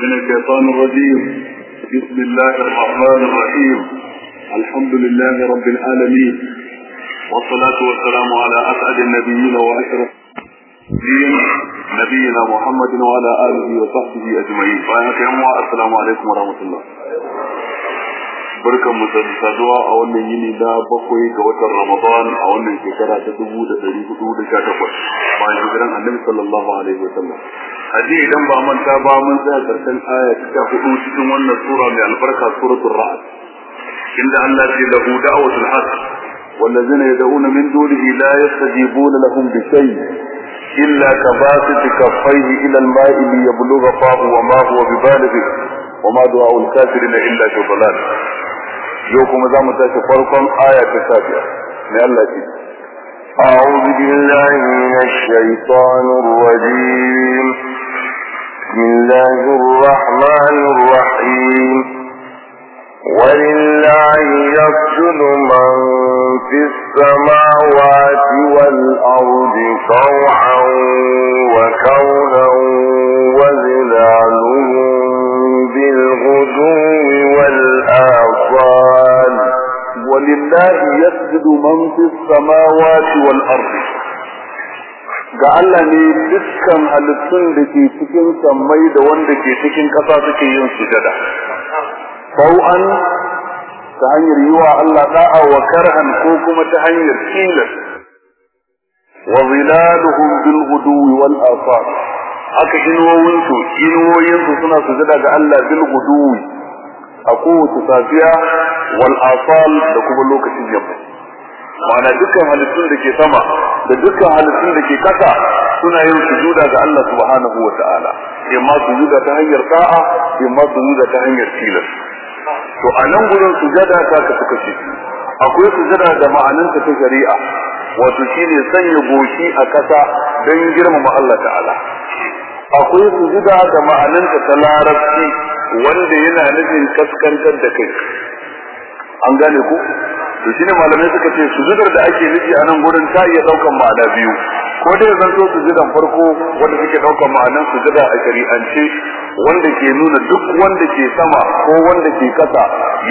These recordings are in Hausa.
من الشيطان الرجيم. بسم الله الرحمن الرحيم. الحمد لله رب العالمين. والصلاة والسلام على أسعد النبيين وأشرف الدين نبينا محمد وعلى آله وصحبه أجمعين. فأنا السلام عليكم ورحمة الله. barkan mu da saduwa a wannan yini na bakwai ga watan Ramadan a wannan shekara ta dubu da ɗari hudu da sha takwas bayan hijiran annabi sallallahu alaihi wa هذه دم بامن تابا من ذات الآية تكفون شتم النصورة من البركة سورة الرعد إن الله له دعوة الحق والذين يدعون من دونه لا يستجيبون لهم بشيء إلا كباسط كفيه إلى الماء ليبلغ فاه وما هو ببالغه وما دعاء الكافر إلا إلا في ضلال يوكم ذا متاش فرقا آية كتابية من الله أعوذ بالله من بسم الله الرحمن الرحيم. ولله يسجد من في السماوات والأرض طوعا وكونا وظلالهم بالغدو والآصال. ولله يسجد من في السماوات والأرض ga Allah ne dukkan halittun da ke cikin sammai da wanda ke cikin ƙasa suke yin sujada. Sau'an ta hanyar yi wa Allah da'a wa karhan ko kuma ta hanyar tilas. Wa zilaluhum bil ghuduwi wal asar. Aka inuwoyinsu, inuwoyinsu suna sujada ga Allah bil ghuduwi a kowace safiya wal asal da kuma lokacin yamma ma'ana dukkan halittun da ke sama da dukkan halittun da ke kasa suna yin sujuda ga Allah subhanahu wa ta'ala. Imma sujuda ta hanyar sa'a imma sujuda ta hanyar tilas. To a nan gurin sujada ta ka suka ce akwai sujada da ma'ananta ta shari'a wato shine sanya goshi a kasa don girmama Allah ta'ala. Akwai sujuda da ma'ananta ta larabci wanda yana nufin kaskantar da kai. An gane ku? To shine malamai suka ce sujudar da ake nufi a nan gurin ta iya ɗaukan ma'ana biyu. Ko dai zan so sujudan farko wanda suke ɗaukan ma'anan sujuda a shari'ance wanda ke nuna duk wanda ke sama ko wanda ke kasa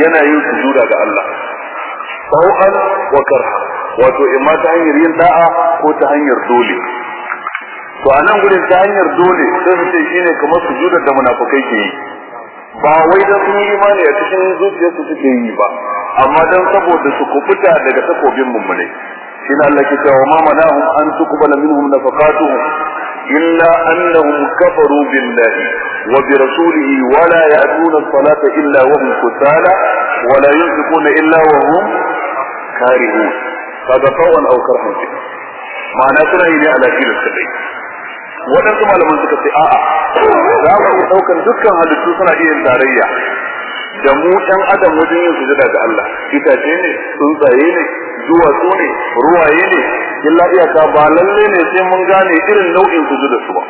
yana yin sujuda ga Allah. Sau'an wa karha wato imma ta hanyar yin da'a ko ta hanyar dole. To a nan gurin ta hanyar dole sai su ce shine kamar sujudar da munafukai ke yi. Ba wai dan sun yi imani a cikin zuciyarsu suke yi ba. Amma dan saboda su kubuta daga takobin mummune shi ne Allah ke cewa ma manahum an tuqbala minhum nafaqatuhum illa annahum kafaru billahi wa bi rasulihi wa la ya'tuna as-salata illa wa hum kusala wa la yunfiquna illa wa hum karihun kaga tawan aw karhan ma'ana suna yi ne ala filin kadai waɗansu malaman suka ce a'a za mu ɗaukar dukkan halittu suna iya tarayya da mu ɗan adam wajen yin sujada ga Allah. Itace ne tsuntsaye ne duwatsu ne ruwaye ne. Illa iyaka ba lalle ne sai mun gane irin nau'in sujada su ba.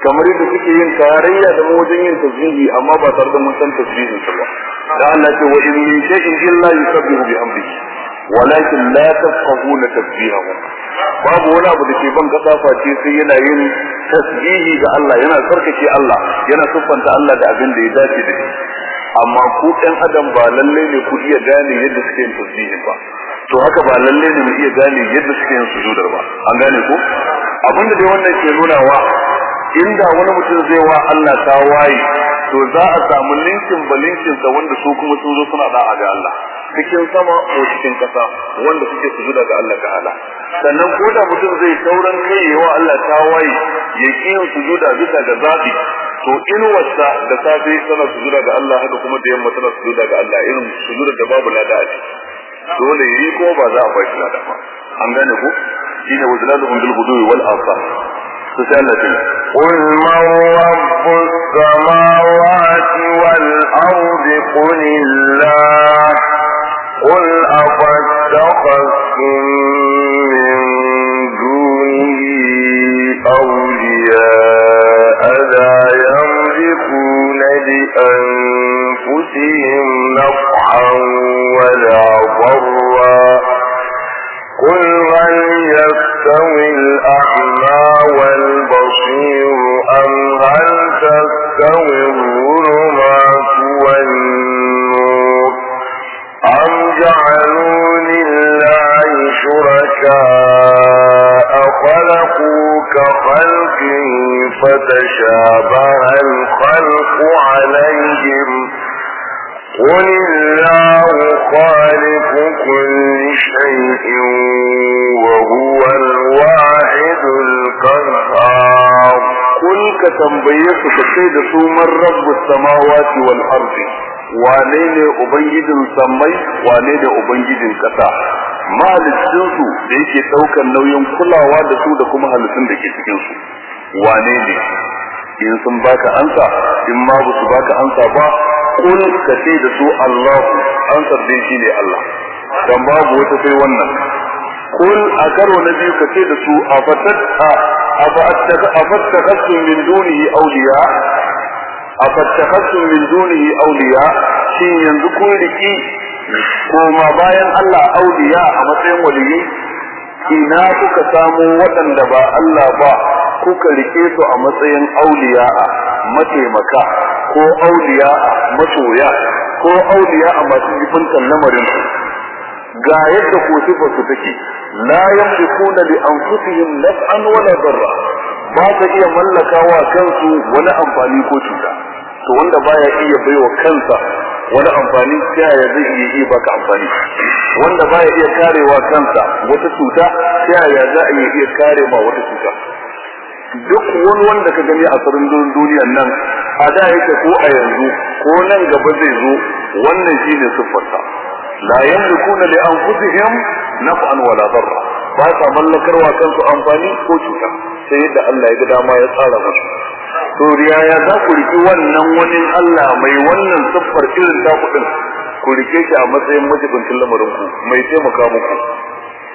Kamar yadda suke yin tarayya da mu wajen yin tasbihi amma ba tare da mun san tasbihin su ba. Da Allah ce wa in min shay'in illa yusabbihu bihamdihi. Walakin la tafqahuna tasbihahum. Babu wani abu da ke ban kasa face sai yana yin tasbihi ga Allah yana sarkake Allah yana siffanta Allah da abin da ya dace da shi. Amma ku ɗan adam ba lalle ne ku iya gane yadda suke yin tasbihi ba. To haka ba lalle ne mu iya gane yadda suke yin sujudar ba. An gane ko abin da dai wannan ke nunawa inda wani mutum zai wa Allah ta waye to za a samu linkin ba linkin sa wanda su kuma sun zo suna da'a ga Allah. Cikin sama ko cikin kasa wanda suke sujuda ga Allah ta'ala. Sannan ko da mutum zai sauran kai yawa Allah ta waye ya yin sujuda bisa ga zabi to in wasa da safe tana sujuda ga Allah haka kuma da yamma tana sujuda ga Allah irin sujuda da babu lada a ciki dole yi ko ba za a bar shi lada ba an gane ko shine wazlaluhum bil ghudwi wal asar to sai Allah ya قل من رب السماوات والأرض قل الله قل أفاتخذتم samawati wal ardi. Wane ne ubangijin sammai wane ne ubangijin kasa mahalicin su da yake ɗaukan nauyin kulawa da su da kuma halittun da ke cikin su wane ne? In sun baka ansa in ma ba su baka ansa ba kul ka ce da su Allahu. Ansar dai shine Allah. Dan babu wata sai wannan. Kul a karo na biyu ka ce da su afattakhasum min dunihi awliya. Afattakhasum min dunihi awliya shin yanzu kun riki koma bayan Allah awliya a matsayin waliyai ina kuka samu waɗanda ba Allah ba kuka riƙe su a matsayin auliya a mataimaka ko auliya a masoya ko auliya a masu jibintan lamarin ga yadda ko sifa su take la yamlikuna li anfusihim naf'an wala darra ba ta iya mallakawa kansu wani amfani ko cuta to wanda baya iya baiwa kansa wani amfani ta yaya zai iya yi baka amfani? Wanda baya iya karewa kansa wata cuta ta yaya za a iya kare ma wata cuta? Duk wani wanda ka gani a tsarin duniyan nan a da yake ko a yanzu ko nan gaba zai zo wannan shine siffarsa. La yamlikuna li anfusihim naf'an wala darra. Ba sa mallakarwa kansu amfani ko cuta sai yadda Allah ya ga dama ya tsara musu. To ya za ku riki wannan wani Allah mai wannan siffar irin ta kuɗin ku riƙe shi a matsayin majibincin lamarin ku mai taimaka muku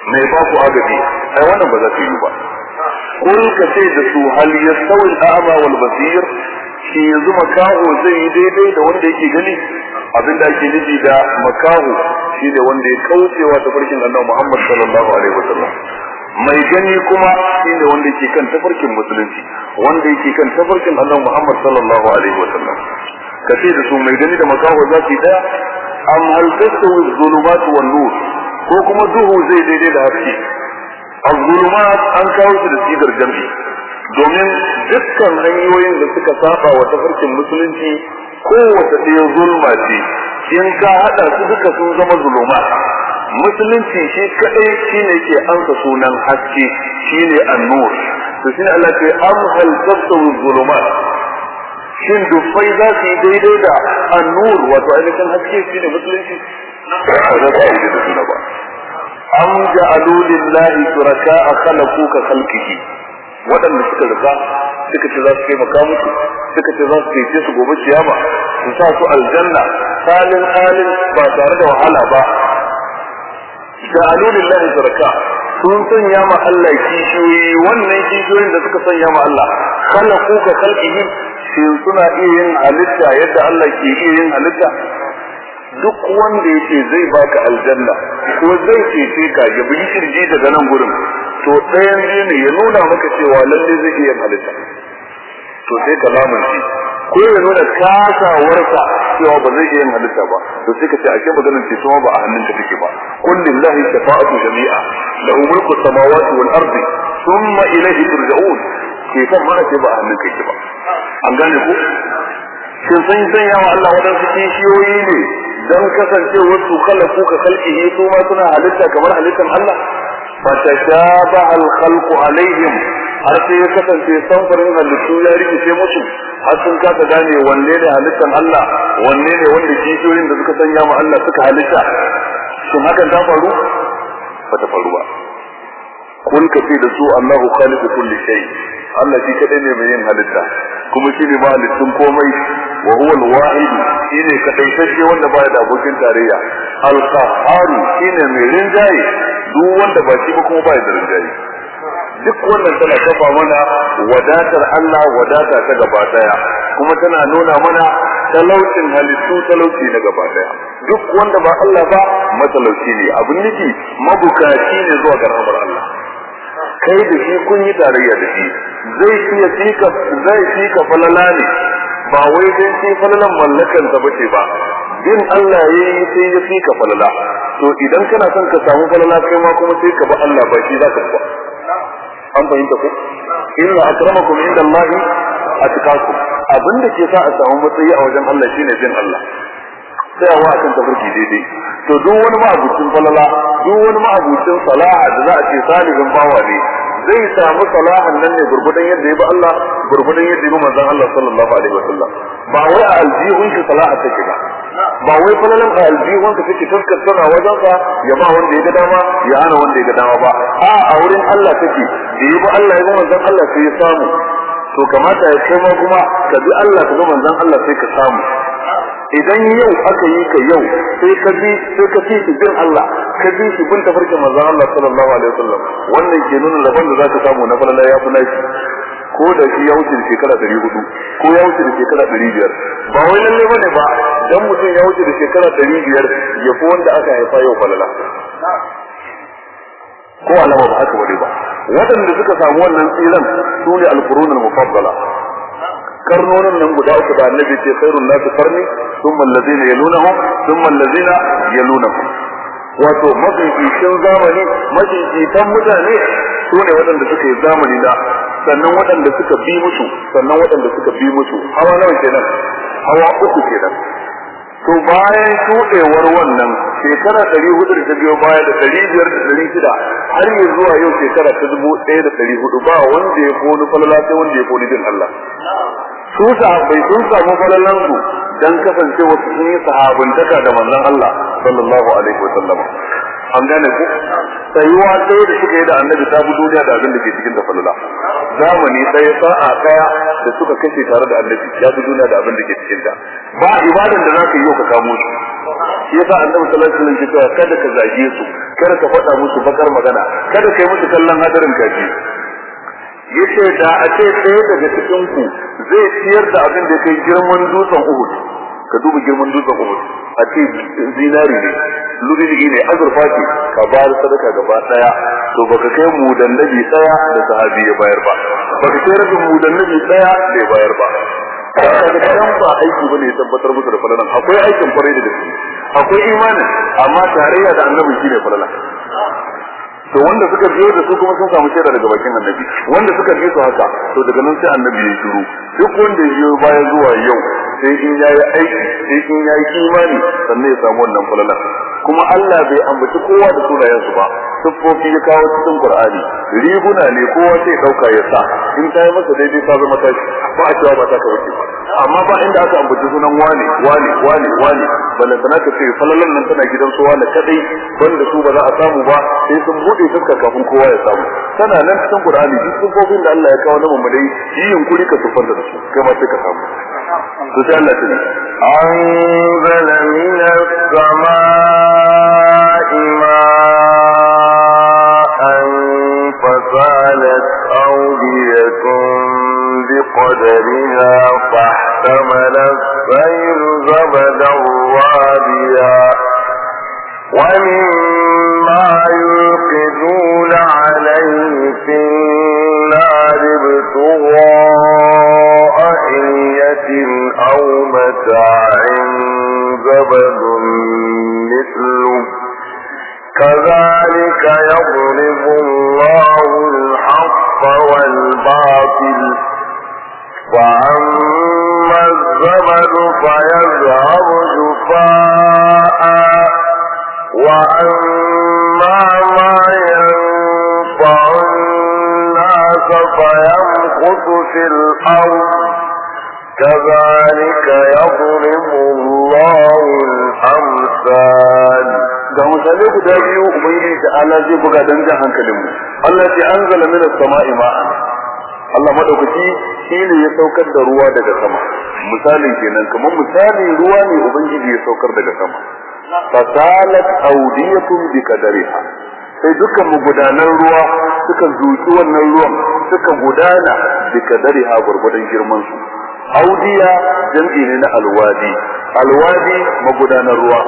mai ba ku agaji. Ai wannan ba za ta yi ba. Kun ka ce da su hal yastawi al-a'ma wal basir? Shi yanzu makaho zai yi daidai da wanda yake gani? Abin da ake nufi da makaho shi ne wanda ya kaucewa tafarkin annabi Muhammad sallallahu alaihi wasallam. Mai gani kuma shi ne wanda yake kan tafarkin musulunci wanda yake kan tafarkin annabi Muhammad sallallahu alaihi wasallam. Kace da su mai gani da makaho za su ɗaya am hal tastawi dhulumat wan nur ko kuma duhu zai daidai da haske? Az-zulumat an kawo shi da sigar jami'i domin dukkan hanyoyin da suka saba wa tafarkin musulunci kowace ɗaya zulma ce. In ka haɗa su duka sun zama zuluma. Musulunci shi kadai shine ke ansa sunan haske shine annur. To shine Allah ce am hal tasawu zulumat shin dufai za su yi daidai da annur wato ainihin haske shine musulunci? Ba za su yi ba. Am ja'alu lillahi shuraka'a khalaqu ka khalqihi. Waɗanda suka riƙa suka ce za su taimaka musu suka ce za su cece su gobe kiyama su sa su aljanna halin halin ba tare da wahala ba. Ja'alu lillahi shuraka sun sanya ma Allah kishiyoyi wannan kishiyoyin da suka sanya ma Allah khalaqu ka khalqihi shin suna iya yin halitta yadda Allah ke iya yin halitta? Duk wanda yake zai baka aljanna ko zai cece ka ya bi ƙirji daga nan gurin. To ɗayan ne ya nuna maka cewa lalle zai iya halitta to sai ka lamunci ko ya nuna kasawarsa cewa ba zai iya halitta ba to sai ka ce ake maganar ce kuma ba a hannunka take ba qul lillahi shafa'atu jami'a lahu mulku samawati wal ardi thumma ilayhi turja'un ke kan mana ce ba a hannunka yake ba an gane ko shin sun sanya wa Allah wadansu kishiyoyi ne dan kasance wasu khalaqu ka khalqihi su ma suna halitta kamar halittan Allah fa tashabaha al-khalqu alaihim har sai ya kasance samfarin halittu ya rikice musu har sun kasa gane wanne ne halittan Allah wanne ne wanda kishiyoyin da suka sanya ma Allah suka halitta shin hakan ta faru ba ta faru ba kun ka ce da su Allahu khaliqu kulli shay Allah shi kadai ne mai yin halitta kuma shi ne mahalittun komai wa huwa al-wahid shi ne kadai sai wanda baya da abokin tarayya al-qahhar shi ne mai rinjaye duk wanda ba shi ba kuma baya da rinjaye. Duk wannan tana kafa mana wadatar Allah wadata ta gaba ɗaya. Kuma tana nuna mana talaucin halittu talauci na gaba ɗaya. Duk wanda ba Allah ba matalauci ne. Abin nufi mabukaci ne zuwa ga rahmar Allah. Kai da shi kun yi tarayya da shi. Zai iya fika zai fika falala ne. Ba wai dan shi falalan mallakan sa bace ba. Bin Allah yayi sai ya fika falala. To idan kana son ka samu falala kai ma kuma sai ka ba Allah ba shi zaka ba. An fahimta ko inna akramakum inda Allah atqakum. Abin da ke sa a samu matsayi a wajen Allah shine bin Allah. Tsayawa akan tafarki daidai. To duk wani ma'abucin falala duk wani ma'abucin salaha da za a ce salihin bawa ne zai samu salahan nan ne gurgudan yadda ya bi Allah gurgudan yadda ya bi manzon Allah sallallahu alaihi wasallam. Ba wai a aljihun shi salaha take ba ba wai falalan a aljihun ka take taskar tana wajen sa ya ba wanda ya ga dama ya hana wanda ya ga dama ba. A a wurin Allah take. Da ya bi Allah ya bi manzon Allah sai ya samu. To kamata ya kai ma kuma ka bi Allah ka bi manzon Allah sai ka samu. Idan yau aka yi ka yau sai ka bi sai ka fi bin Allah ka bi shi bin tafarkin manzon Allah sallallahu alaihi wasallam. Wannan ke nuna rabon da zaka samu na falala ya fi naki ko da shi ya wuce shekara ɗari huɗu ko ya wuce shekara ɗari biyar. Ba wai lalle ba ne ba dan mutum ya wuce shekara ɗari biyar ya fi wanda aka haifa yau falala. Ko alama ba haka ba ne ba. Waɗanda suka samu wannan tsiran su ne alqurunul mufaddala. Karnonin nan guda uku da annabi ce khairun nasu karni thumma allazina yalunahum thumma allazina yalunahum wato mafificin zamani mafificin mutane su ne waɗanda suka yi zamani na sannan waɗanda suka bi musu sannan waɗanda suka bi musu. Hawa nawa kenan? Hawa uku kenan. To bayan shuɗewar wannan shekara ɗari huɗu da ta biyo baya da ɗari biyar da ɗari shida har yi zuwa yau shekara ta dubu ɗaya da ɗari huɗu ba wanda ya koni falala sai wanda ya koni bin Allah. Su sahabbai sun samu falalan su dan kasance wasu sun yi sahabantaka da manzon Allah sallallahu alaihi wa sallama an gane ku? Tsayuwa ɗaya da suka yi da annabi ta bi duniya da abin da ke cikin da falala. Zamani ɗaya sa'a ɗaya da suka kashe tare da annabi ya bi duniya da abin da ke cikin ta. Ba ibadan da zaka yi yau ka kamo su. Shi yasa annabi sallallahu alaihi wasallam ya ce kada ka zage su kada ka faɗa musu bakar magana kada ka yi musu kallon hadarin kaji. Ya ce da a ce ɗaya daga cikin ku zai ciyar da abin da kai girman dutsen Uhud. Ka duba girman dutsen Uhud. A ce zinari ne luridi ne azurfa ce. Ka bayar sadaka gaba ɗaya to baka kai mu da nabi ɗaya da sahabi ya bayar ba. Baka kai rabin mu da nabi ɗaya da ya bayar ba. Kan ba aiki ba ne ya tabbatar musu da falalan. Akwai aikin ƙwarai da gaske. Akwai imanin amma tarayya da annabi shine falalan. To wanda suka biyo da su kuma sun samu shaida daga bakin annabi. Wanda suka biyo su haka to daga nan sai annabi ya shiru. Duk wanda ya biyo baya zuwa yau sai in yayi aiki sai in yayi imani sannan ya samu wannan falala. Kuma Allah bai ambaci kowa da sunayen su ba. Siffofi ya kawo cikin Qur'ani. Riguna ne kowa sai ɗauka ya sa. In ta yi masa daidai ta zama tashi. Ba a cewa ba ta ka bace amma ba inda aka ambaci sunan wane wane wane wane. Balan sana ka ce falalan nan tana gidan su wane kadai banda su ba za a samu ba sai sun buɗe fuska kafin kowa ya samu. Tana nan cikin qur'ani duk sun da Allah ya kawo na mummudai yi yunkuri ka sufanta da su kai ma sai ka samu. To sai Allah ta ne anzala minas ma an fasalat awdiyatun biqadariha رابيا ومما يوقدون عليه في النار ابتغاء حلية أو متاع زبد مثله. كذلك يضرب الله الحق والباطل. وأما الزبد فيذهب ala zai buga dan jan hankalin mu. Allah ce anzala minas sama'i ma'an. Allah madaukaki shi ne ya saukar da ruwa daga sama. Misalin kenan kamar misalin ruwa ne ubangiji ya saukar daga sama. Fasalat awdiyatun bi qadariha. Sai dukkan magudanan ruwa suka zuci wannan ruwan suka gudana bi qadariha gurgudan girman su audiya jam'i ne na alwadi. Alwadi magudanar ruwa.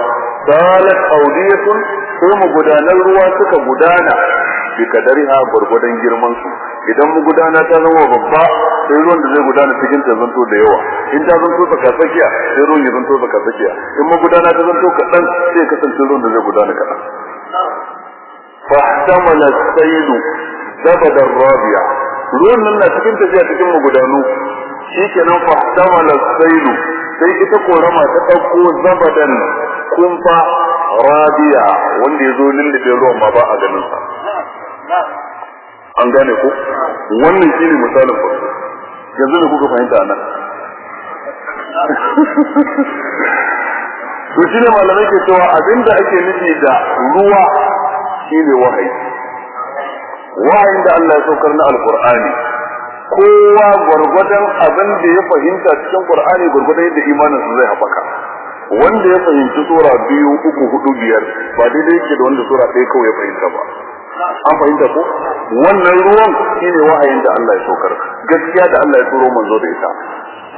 Salat audiyatun sai magudanar ruwa suka gudana bi kadariha gurgudan girman su idan magudana ta zama babba sai ruwan da zai gudana cikin ta zanto da yawa. In ta zanto tsaka tsakiya sai ruwan ya zanto tsaka tsakiya in magudana ta zanto kaɗan sai kasance ruwan da zai gudana kaɗan. Fa ihtamala as-saylu zabada rabi'a. Ruwan nan na cikin tafiya cikin magudanu. Shikenan fa tamala sailu. Sai ita korama ta ɗauko zabadan kumfa radiya wanda ya zo lullube ruwan ma ba a ganin sa. An gane ku? Wannan shine misalin farko yanzu da kuka fahimta nan? To shi ne malamai ke cewa abin da ake nufi da ruwa shine wahayi. Wahayin da Allah ya saukar na alkur'ani kowa gwargwadon abin da ya fahimta cikin qur'ani gwargwadon yadda imanin su zai haɓaka. Wanda ya fahimci sura biyu uku huɗu biyar ba daidai yake da wanda sura ɗaya kawai ya fahimta ba. An fahimta ko? Wannan ruwan shine wahayin da Allah ya saukar. Gaskiya da Allah ya turo manzo da ita.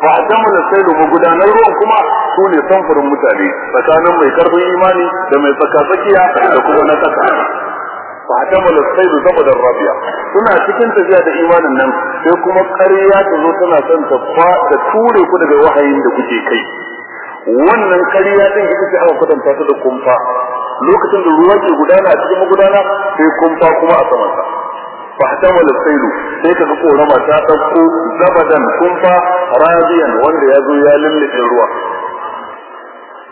Fa atamal sailu magudanar ruwan kuma su ne samfurin mutane tsakanin mai ƙarfin imani da mai tsakatsakiya da kuma na kasa fa atamal sailu saboda rabiya suna cikin tafiya da imanin nan sai kuma ƙarya ta zo tana son ta da ture ku daga wahayin da kuke kai. wannan kariya din ita ce aka kwatanta ta da kumfa. Lokacin da ruwa ke gudana a cikin magudana sai kumfa kuma a samansa. Fahtamul sailu sai ka ga korama ta ɗauko zabadan kumfa radiyan wanda ya zo ya lullube ruwa.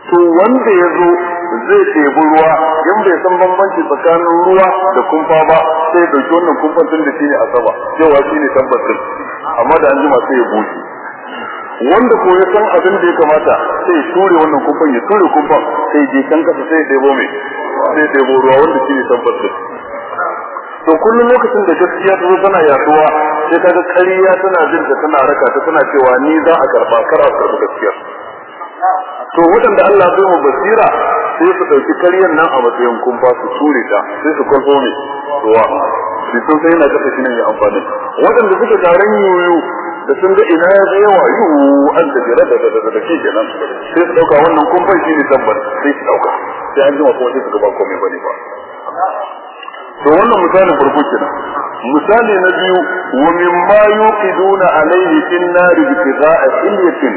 To wanda ya zo zai tebi ruwa in bai san bambanci tsakanin ruwa da kumfa ba sai ɗauki wannan kumfa tun da shine asaba cewa shine tabbatar amma da an ji sai ya bushe. Wanda ko ya san abin da ya kamata sai ya ture wannan kumfan ya ture kumfan sai je kan kasa sai ya ɗebo mai sai ya ɗebo ruwa wanda shine tabbacin to kullum lokacin da gaskiya ta zo tana yaɗuwa sai kaga ƙarya tana jin ta tana raka ta tana cewa ni za a karɓa kar a karɓi gaskiya. To waɗanda Allah bai mu basira sai su ɗauki ƙaryar nan a matsayin kumfa su ture ta sai su kwalfo mai ruwa. Shi sun sai yana kasa shi ne mai amfani. Waɗanda suke taron yoyo da sun ga ina ya zai yawa yu an da jira da da da shi kenan sai su ɗauka wannan kumfan shi ne tabbar sai su ɗauka. Sai an jima kuma sai su gaba komai ba ne ba. To wannan misalin farko kenan. Misali na biyu wa mimma yuqiduna alayhi fin nari ibtigha'a hilyatin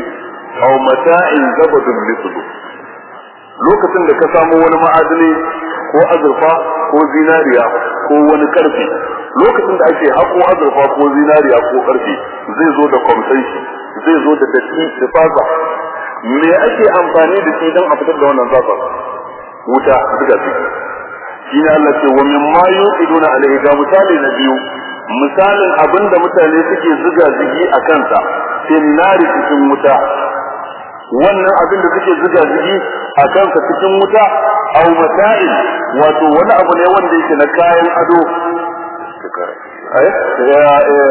aw mata'in zabadun mithlu. Lokacin da ka samu wani ma'adini ko azurfa ko zinariya ko wani ƙarfi lokacin da ake hako azurfa ko zinariya ko ƙarfi zai zo da kwamsai zai zo da datti da fasa me ake amfani da shi don a fitar da wannan zafar wuta duka ciki shine Allah ce wa min ma yuqiduna alaihi ga misali na biyu. Misalin abin da mutane suke zuga zigi a kansa fil nari cikin wuta. Wannan abin da suke zuga zigi a kansa cikin wuta aw mata'in wato wani abu ne wanda yake na kayan ado. Ai ya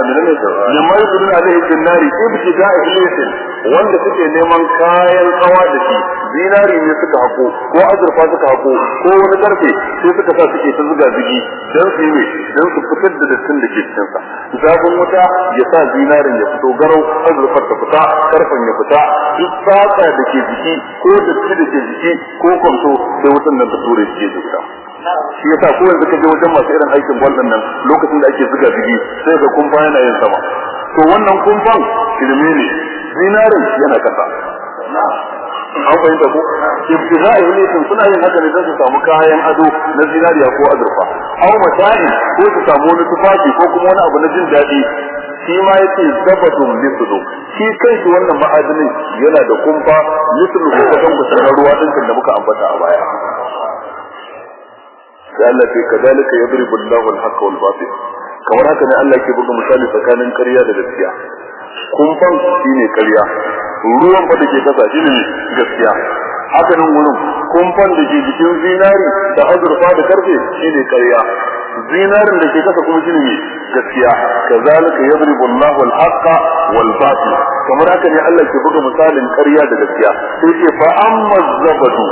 menene to ne mai kuɗin alaihi bin nari ibtida ihlisin wanda suke neman kayan kawa da shi zinari ne suka hako ko azurfa suka hako ko wani ƙarfe sai suka sa suke ta zuga zigi dan su yi dan su fitar da dattin da ke cikin sa zafin wuta ya sa zinarin ya fito garau azurfar ta fita karfen ya fita duk fata da ke jiki ko datti da ke jiki ko kwanto sai wutan nan ta ture shi ke zuga. Shi yasa ko yanzu ka je wajen masu irin aikin wannan nan lokacin da ake zuga zigi sai ga kumfa yana yin sama. To wannan kumfan shirme ne. Zinarin yana kasa. An fahimta ko? Ibtiza'i ne sun suna yin haka ne don su samu kayan ado na zinariya ko azurfa? Aw mata'i ko su samu wani tufafi ko kuma wani abu na jin daɗi? Shi ma ya ce zabadun mislu shi kanshi wannan ma'adinin yana da kumfa mislu ko kan kusan ruwa din da muka ambata a baya. Sai Allah ce kadalika yadribu Allahu al-haqqa wal batil kamar haka ne Allah ke buga misali tsakanin ƙarya da gaskiya. Kumfan shine ƙarya ruwan fa da ke kasa shine gaskiya. Haka nan wurin kumfan da ke jikin zinari da azurfa da ƙarfe shine ƙarya zinarin da ke kasa kuma shine gaskiya. Kazalika yadribu Allahu al-haqqa wal batil. Kamar haka ne Allah ke buga misalin ƙarya da gaskiya. Sai ce fa amma zabadu.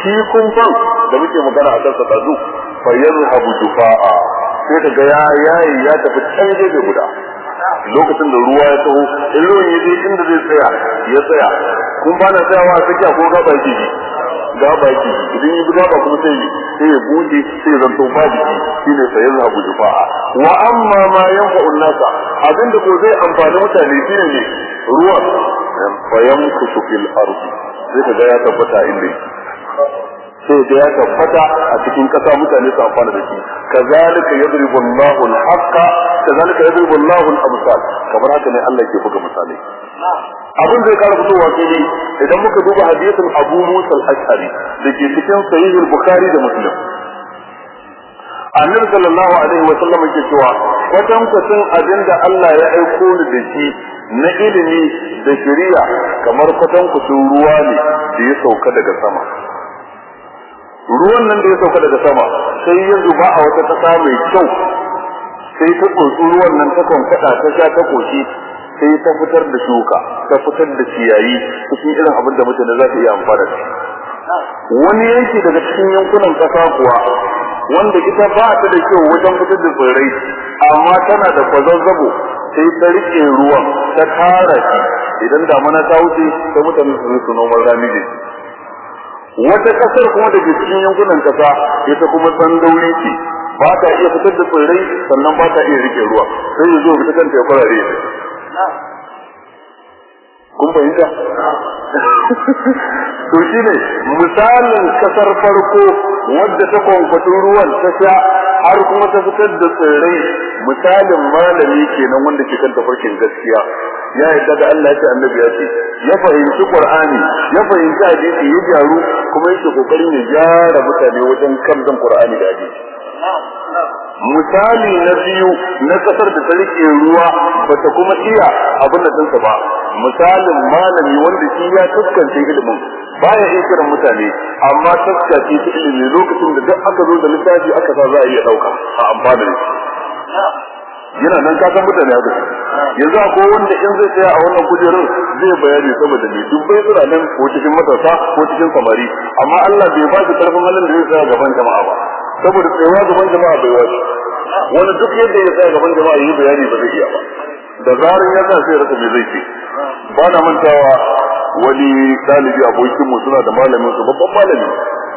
Shi kumfan da muke magana a kan sa dazu fa yazhabu jufa'a sai ka ga ya yayi ya tafi can gefe guda. Lokacin da ruwa ya taho in ruwan ya je inda zai tsaya ya tsaya. Kun ba na tsayawa a tsakiya ko gaba yake ji? Gaba yake ji. Idan ya gaba kuma sai sai ya buɗe sai ya zanto ba jiki shine fa yazhabu jufa'a. Wa amma ma yanfa'u nasa. Abinda ko zai amfani mutane shine ne ruwa fa yamkusu fil ardi. Sai ka ga ya tabbata inda yake. Sai da ya tabbata a cikin kasa mutane su amfana da shi. Kazalika yadribu Allahu al-haqqa kazalika yadribu Allahu al-amsal. Kamar haka ne Allah ke buga misalai abin zai kara fitowa fili idan muka duba hadisin Abu Musa al-Ash'ari da ke cikin sahih al-Bukhari da Muslim. Annabi sallallahu alaihi wa sallam yake cewa kwatan kwatan abin da Allah ya aiko ni da shi na ilimi da shari'a kamar kwatan kwatan ruwa ne da ya sauka daga sama. Ruwan nan da ya sauka daga sama sai ya zuba a wata ƙasa mai kyau sai ta tsotsi ruwan nan ta kwankwada ta sha ta koshi sai ta fitar da shuka ta fitar da ciyayi cikin irin abin da mutane za su iya amfana da wani yanki daga cikin yankunan ƙasa kuwa wanda ita ba ta da kyau wajen fitar da tsirrai amma tana da kwazazzabo sai ta riƙe ruwan ta tara shi. Idan damana ta wuce sai mutane su su noman rami ne wata ƙasar kuma da ke cikin yankunan kasa ita kuma sandauri ce. Ba ta iya fitar da tsirrai sannan ba ta iya riƙe ruwa. Sai ya zo fita kanta ya kwarare kun fahimta? To shi ne misalin ƙasar farko wadda ta kwankwatin ruwan ta sha har kuma ta fitar da tsirrai misalin malami kenan wanda ke kan tafarkin gaskiya. Ya yadda da Allah ce annabi ya ce ya fahimci qur'ani ya fahimci hadisi ya gyaru kuma yake ƙoƙarin ya gyara mutane wajen kamzan qur'ani da hadisi. Misali na biyu na ƙasar da ta riƙe ruwa bata kuma iya abin da dinsa ba. Misalin malami wanda shi ya tuskance ilimin baya iya kiran mutane amma tuskace ta ilimi lokacin da duk aka zo da littafi aka sa za a iya ɗauka a amfana da yana nan ka san mutane haka. Yanzu akwai wanda in zai tsaya a wannan kujerar zai bayani saboda ne duk bai suna nan ko cikin matasa ko cikin samari amma Allah bai ba shi ƙarfin halin da zai tsaya gaban jama'a ba. Saboda tsayawa gaban jama'a bai wace. Wani duk yadda ya tsaya gaban jama'a yi bayani ba zai iya ba. Da zarin ya sai rasa me zai ce. Ba na mantawa wani dalibi abokin mu suna da malamin su babban malami.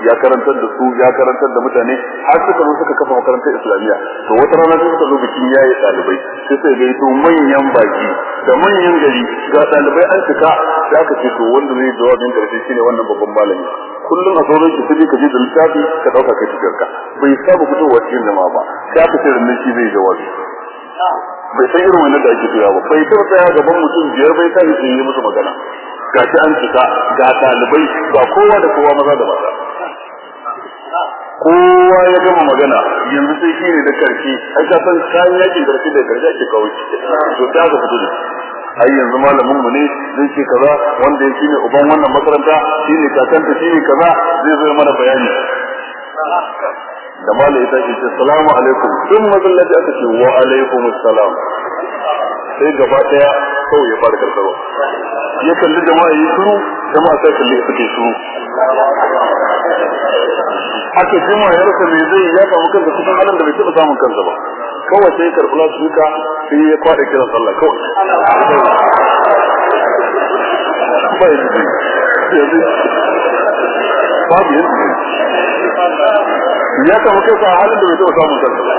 Ya karantar da su ya karantar da mutane har suka zo suka kafa makarantar islamiyya. To wata rana sai suka zo bikin yayi ɗalibai sai sai ga to manyan baki da manyan gari ga ɗalibai an cika da aka ce to wanda zai jawabin ƙarshe shine wannan babban malami. Kullum a sauran ki sai ka je da littafi ka ɗauka ka. Bai saba fitowa cikin jama'a ba sai ce rinnin shi zai jawabi. Bai san irin wannan da ake tuya ba bai taɓa tsaya gaban mutum biyar bai tashi sai yi musu magana. Ga shi an cika ga ɗalibai ga kowa da kowa maza da mata. Kowa ya gama magana yanzu sai shi ne da ƙarshe ai ka san kayan yaƙin ƙarshe da ƙarshe ake kawo shi. To ta ga fito ai yanzu malamin mu ne zai ce kaza wanda yake ne uban wannan makaranta shine kakanta shine kaza zai zo mana bayani. Da mala ya tashi ce salamu alaikum. Sun mazallaci aka ce wa alaikum salam. Sai gaba ɗaya kawai ya fara karkarwa. Ya kalli jama'a yi shiru jama'a sai kalli ya suke shiru. Aka jima ya rasa me zai ya samu kansa cikin halin da bai taɓa samun kansa ba. Kawai sai karɓi lasuka sai ya kwaɗa kiran sallah kawai. Ya babu yadda ya samu kansa a halin da bai taɓa samun kansa ba.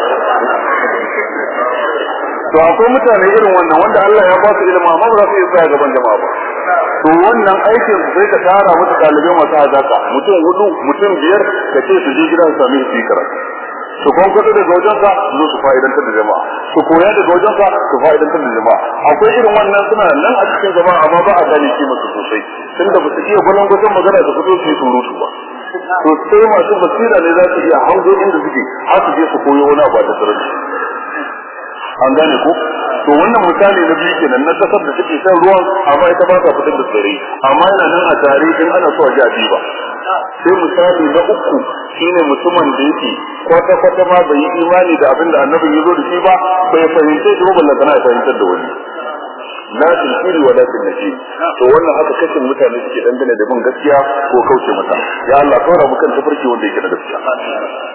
To akwai mutane irin wannan wanda Allah ya ba su ilimi amma ba za su iya tsaya gaban jama'a ba. To wannan aikin sai ka tara musu ɗalibai masu hazaka. Mutum huɗu mutum biyar ka ce su je gidan sami su yi karatu. Su kwankwato daga wajensa zo su fa'idantar da jama'a. Su koya daga wajensa su fa'idantar da jama'a. Akwai irin wannan suna nan a cikin jama'a amma ba a gane shi masu sosai. Tunda ba su iya gwalangwaton magana da fito su yi surutu ba. To sai masu basira ne za su iya hango inda suke har su je su koyo wani abu a tattare da an gane ko? To wannan misali na biyu kenan na ƙasar da take shan ruwan amma ita ba ta fitar da tsare amma yana nan a tare in ana so a ji a ba sai misali na uku shine mutumin da yake kwata kwata ma bai yi imani da abin da annabi ya zo da shi ba bai fahimce shi ba ballantana ya fahimtar da wani. La tilkiri wa la tilnaji to wannan haka kashin mutane suke dangane da bin gaskiya ko kauce mata ya Allah kawai mu kan tafarki wanda yake da gaskiya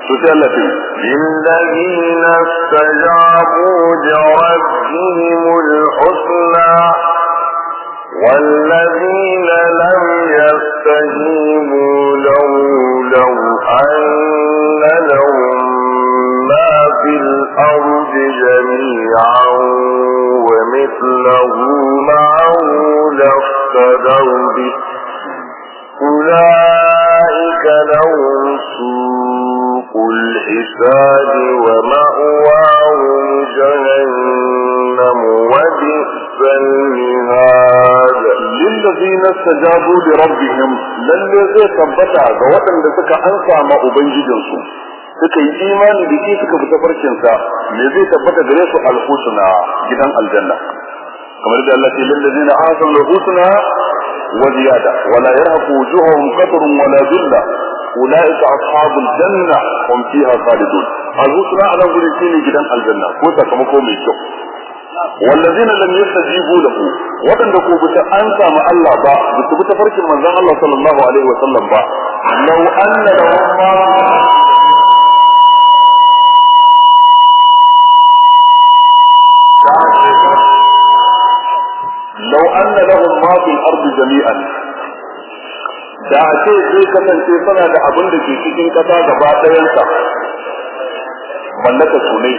to sai Allah ya للذين استجابوا لربهم الحسنى والذين لم ومثله معه لافتدوا به أولئك لهم سوء الحساب ومأواهم جهنم وبئس المهاد للذين استجابوا لربهم zai tabbata ga waɗanda suka ansa ma ubangijinsu suka yi imani da shi suka fita farkinsa me zai tabbata gare su alhusna gidan aljanna kamar da Allah ke lillazina ahsanu husna wa ziyada wala yarhaqu wujuhahum qatrun wala dhilla أولئك أصحاب الجنة. هم فيها خالدون. الوسرى على غريتين جدا الجنة. وتكمكم من شوق والذين لم يستجيبوا له. وطن دكو بتا أنسى مع الله با. بتبتا فرق من الله صلى الله عليه وسلم با. لو أن لو ما anna lahum ma fil ardi jami'an da a ce zai kasance suna da abin da ke cikin kasa gaba ɗayansa mallaka su ne.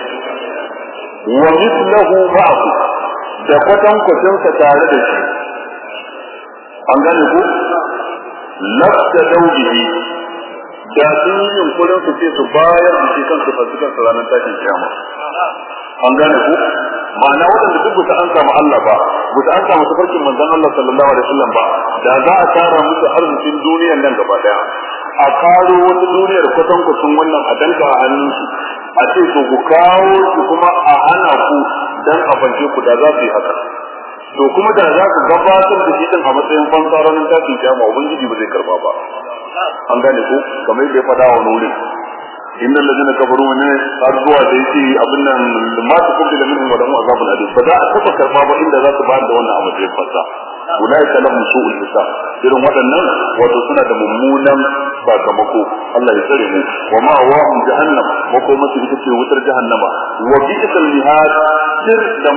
Wa mithlahu ma'ahu da kwatan kwatansa tare da shi. An gane ku? Lafta daujihi da sun yi su ce su bayar da shi kansu fasikan ranar tashin kiyama. An gane ku? Ma'ana waɗanda duk ba an samu Allah ba ba an samu tafarkin manzon Allah sallallahu alaihi wasallam ba da za a tara musu arzikin duniyar nan gaba ɗaya a karo wata duniyar kwatan kwatan wannan a danka a hannunsu a ce to ku kawo shi kuma a hana ku dan a fance ku da za su yi haka. To kuma da za ku gabatar da shi din a matsayin fansa ranar tashin ubangiji ba zai karɓa ba. An gane ko kamar yadda ya faɗa wa nuri. Inna allazina kafaru ne har zuwa da yake abin nan ma ta kuma da minhum wa lahum azabun alim. Ba za a taba karɓa ba inda za su bayar da wannan a matsayin fansa ulaika lahum su'ul hisab. Irin waɗannan wato suna da mummunan sakamako. Allah ya tsare mu. Wa ma wahum jahannam. Makomatu ita ce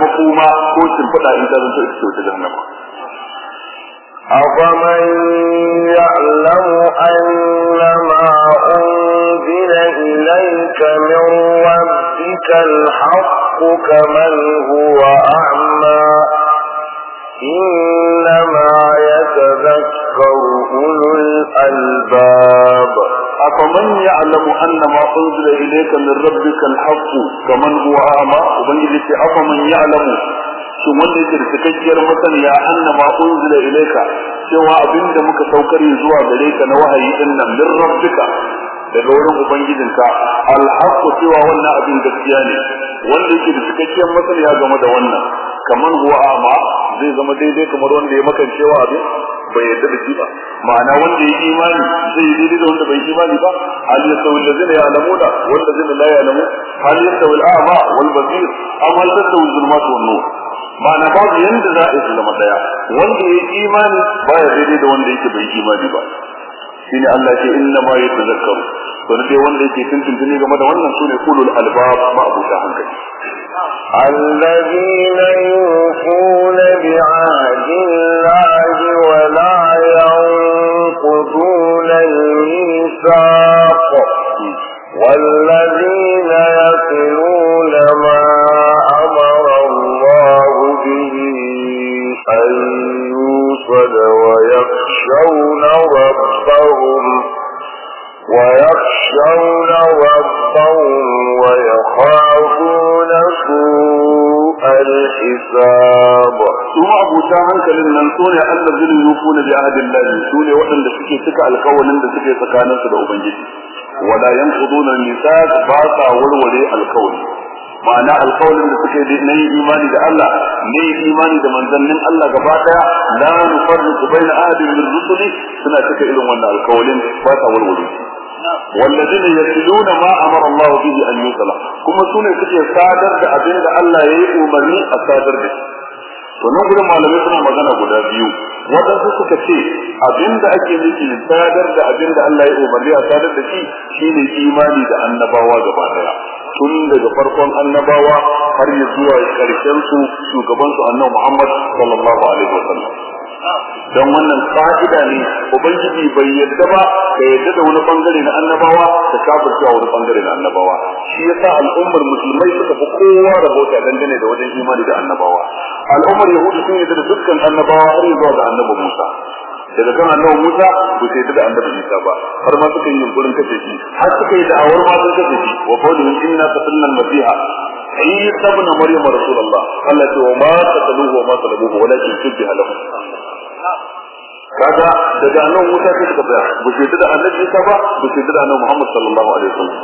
makoma ko shimfiɗa in أفمن يعلم أن ما أنزل إليك من ربك الحق كمن هو أعمى إنما يتذكر أولو الألباب أفمن يعلم أن ما أنزل إليك من ربك الحق كمن هو أعمى؟ ومن يجلس أفمن يعلم؟ Shin wanda yake da cikakkiyar masaniya anna ma unzila ilayka cewa abin da muka saukar zuwa gare ka na wahayi ɗin nan min rabbika daga wurin ubangijinka. Alhaqqu cewa wannan abin gaskiya ne wanda yake da cikakkiyar masaniya game da wannan. Kamar huwa ama zai zama daidai kamar wanda ya makancewa abin? Bai yadda da shi ba. Ma'ana wanda ya imani zai yi daidai da wanda bai imani ba. Hal yasawi allazina ya'lamuna wal ladzina la ya'lamun? Hal yasawi al-a'ma wal basir? Am hal tasawi zulmatu wan nur. Ma'ana babu yanda za a yi zama daya wanda ya imani baya daidai da wanda yake bai imani ba shine Allah ce inna ma yatazakkaru to dai wanda yake tuntuntuni game da wannan sune ulul albab ma abuta hankali الذين يوفون بعهد الله ولا ينقضون الميثاق والذين ويخشون ربهم ويخشون ربهم ويخافون سوء الحساب. ثم أبو شاهن كلمنا سوني الذين يوفون بعهد الله. سوني وأن لسكي سكا القول عند سكي سكانا سدى أبنجي. ولا ينقضون الميثاق. باطا ولولي القول. ma'ana alƙawarin da suke yi na yin imani da Allah ne yin imani da manzannin Allah gaba daya la nufarriqu baina ahadin min rusuli suna cika irin wannan alƙawarin ba ta walwale والذين يصلون ما امر الله به ان يصل kuma sune suke sadar da abin da Allah ya yi umarni a sadar da shi to nan gurin malamai suna magana guda biyu waɗansu suka ce abin da ake nufi sadar da abin da Allah ya umarni a sadar da shi shine imani da annabawa gaba daya tun daga farkon annabawa har ya zuwa ƙarshen su shugaban su annabi Muhammad sallallahu alaihi wasallam. Dan wannan ka'ida ne ubangiji bai yadda ba ka yadda da wani ɓangare na annabawa ka kafirta wani ɓangare na annabawa. Shi yasa al'ummar musulmai suka fi kowa rabota dangane da wajen imani da annabawa. Al'ummar yahudu sun yadda da dukkan annabawa har zuwa ga annabi Musa. Daga kan annabi Musa ba sai da annabi Isa ba har ma suka yi yunkurin kace shi har suka yi da'awar ma sun kace shi wa qawluhum inna qatalna al-masiha Isa ibn Maryam rasulullah Allah ce wa ma qataluhu wa ma salabuhu walakin shubbiha lahu kaga daga annabi Musa sai suka tsaya ba sai da annabi Isa ba ba sai da annabi Muhammad sallallahu alaihi wasallam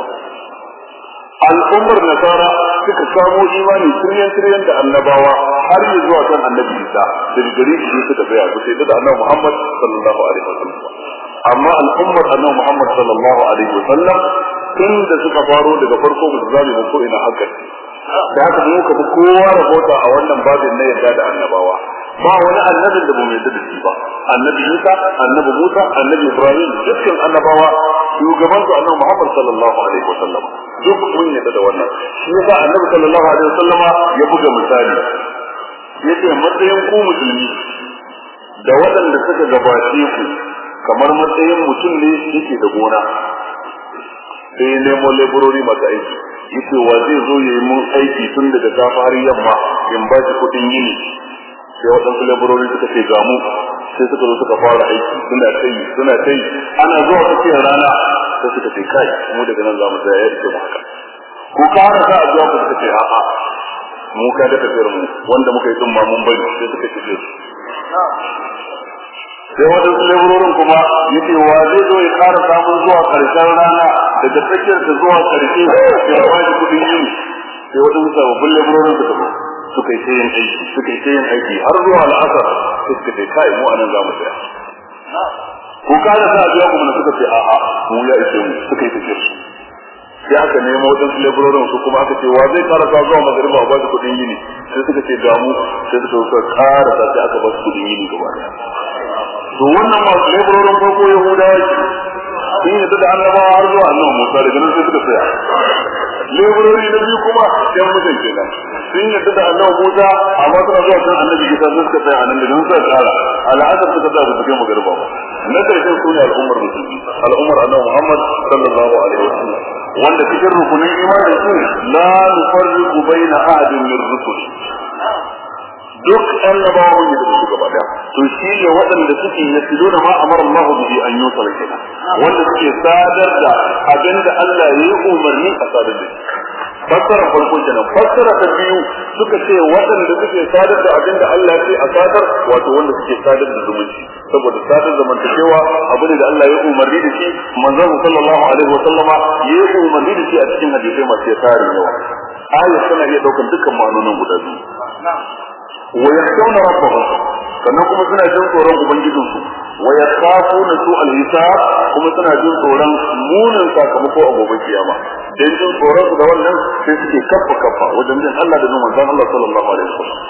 al'ummar nasara suka samo imani tiryan tiryan da annabawa har yi zuwa kan annabi isa. Da gari shi suka tsaya ba sai da annabi muhammad sallallahu alaihi wasallam. Amma al'ummar annabi muhammad sallallahu alaihi wasallam tun da suka faro daga farko ba su zame ko ina haka. Da haka mu ka kowa rahota a wannan babin na yarda da annabawa. Ba wani annabin da ba da shi ba. Annabi Isa annabi Musa annabi Ibrahim dukkan annabawa shugaban su annabi Muhammad sallallahu alaihi wasallam duk mun yarda da wannan. Shi yasa annabi sallallahu alaihi wasallama ya buga misali. Yace matsayin ku musulmi da waɗanda suka gabace ku kamar matsayin mutum ne yake da gona. Sai nemo laborori masu aiki. Yace wa zai zo ya yi mun aiki tun daga safe har yamma in ba shi kuɗin yini sai waɗansu laborori suka ce ga mu. Sai suka zo suka fara aiki suna kai suna kai ana zuwa tsakiyar rana sai suka ce kai mu daga nan za mu tsaya ya ce haka. Ko ka hana sa a zuwa ku suka ce a'a mu ka da tafiyar mu wanda muka yi din ma mun bari sai suka ce su sai waɗansu labororin kuma yake wa zai zo ya ƙara samun zuwa ƙarshen rana daga tsakiyar ta zuwa ƙarshe ya ba shi kuɗin yini sai waɗansu sababbin labororin suka zo. Suka yi ta yin aiki suka yi ta yin aiki har zuwa al'asar sai suka ce kai mu a nan za mu tsaya. Ko ka da sa biya kuma suka ce a'a mu ya ishe mu suka yi tafiyar su. Sai aka nemo wadansu labororin su kuma aka ce wa zai karasa zuwa magariba a ba su kuɗin yini? Sai suka ce ga mu sai suka suka karasa sai aka ba su kuɗin yini gaba ɗaya to wannan masu labororin farko yahudawa ce sun yi da annabawa har zuwa annabawa musa daga nan sai suka tsaya. Leburori na biyu kuma yan mutan kenan sun yadda da annabi Musa amma suna zuwa kan annabi Isa sun suka tsaya nan da suka tsara al'adar suka tsaya su kai magariba ba na karshen su ne al'ummar musulmi al'ummar annabi Muhammad sallallahu alaihi wasallam wanda cikin rukunin imanin su la nufarriqu baina ahadin min rusuli duk annabawa mun da su gaba daya to shi ne waɗanda suke yasiluna ma amara Allah bihi an yusala kenan wanda suke sadar da abinda Allah ya yi umarni a sadar da shi fassara farko kenan. Fassara ta biyu suka ce waɗanda suke sadar da abin da Allah ya ce a sadar wato wanda suke sadar da zumunci. Saboda sadar zamantakewa abu ne da Allah ya umarni da shi manzon sallallahu alaihi wa sallama ya umarni da shi a cikin hadisai masu tarin yawa. Ayat tana iya ɗaukan dukkan ma'anonin guda biyu. Wa yakhshawna rabbahum sannan kuma suna jin tsoron ubangijin su wa yakhafuna su al-hisab kuma suna jin tsoron munin sakamako a gobe kiyama. Dan jin tsoron su da wannan sai suke kaffa kaffa wajen jin Allah da manzon Allah sallallahu alaihi wasallam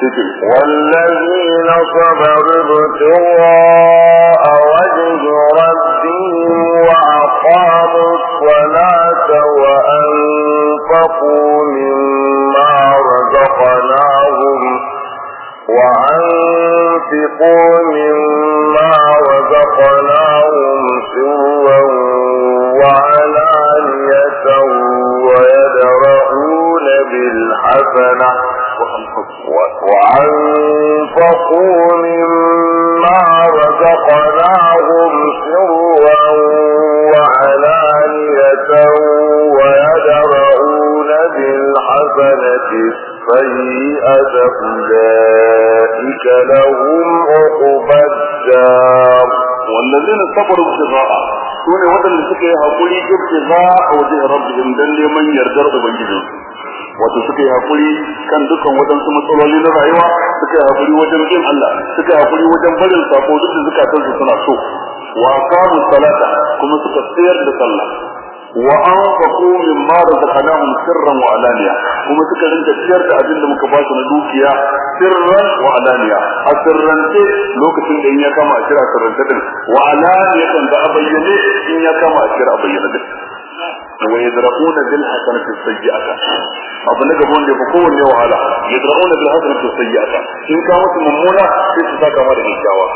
والذين صبروا ابتغاء وجه ربهم وأقاموا الصلاة وأنفقوا مما رزقناهم وأنفقوا مما رزقناهم سرا حسنة وأنفقوا مما رزقناهم سرا وعلانية ويدرؤون بالحسنة السيئة أولئك لهم عقبى الدار. والذين صبروا ابتغاء سوني وطن لسكي هقولي ابتغاء وجه ربهم دل من يرجر بجدهم wato suka yi haƙuri kan dukkan waɗansu matsaloli na rayuwa suka yi haƙuri wajen bin Allah suka yi haƙuri wajen barin sako duk da zukatansu suna so. Wa qamu salata kuma suka tsayar da sallah. Wa anfaqu mimma razaqnahum sirran wa alaniya kuma suka rinka ciyar da abin da muka ba su na dukiya sirran wa alaniya. A sirrance lokacin da in ya kama a kira sirrance din wa alaniyatan da a bayyane in ya kama a kira a bayyane din. Wa yadra'una bil hasanati sayyi'ata abu na gaban da fa kowanne wahala yadra'una bil hasanati sayyi'ata in ka musu mummuna sai su saka ma da kyakkyawa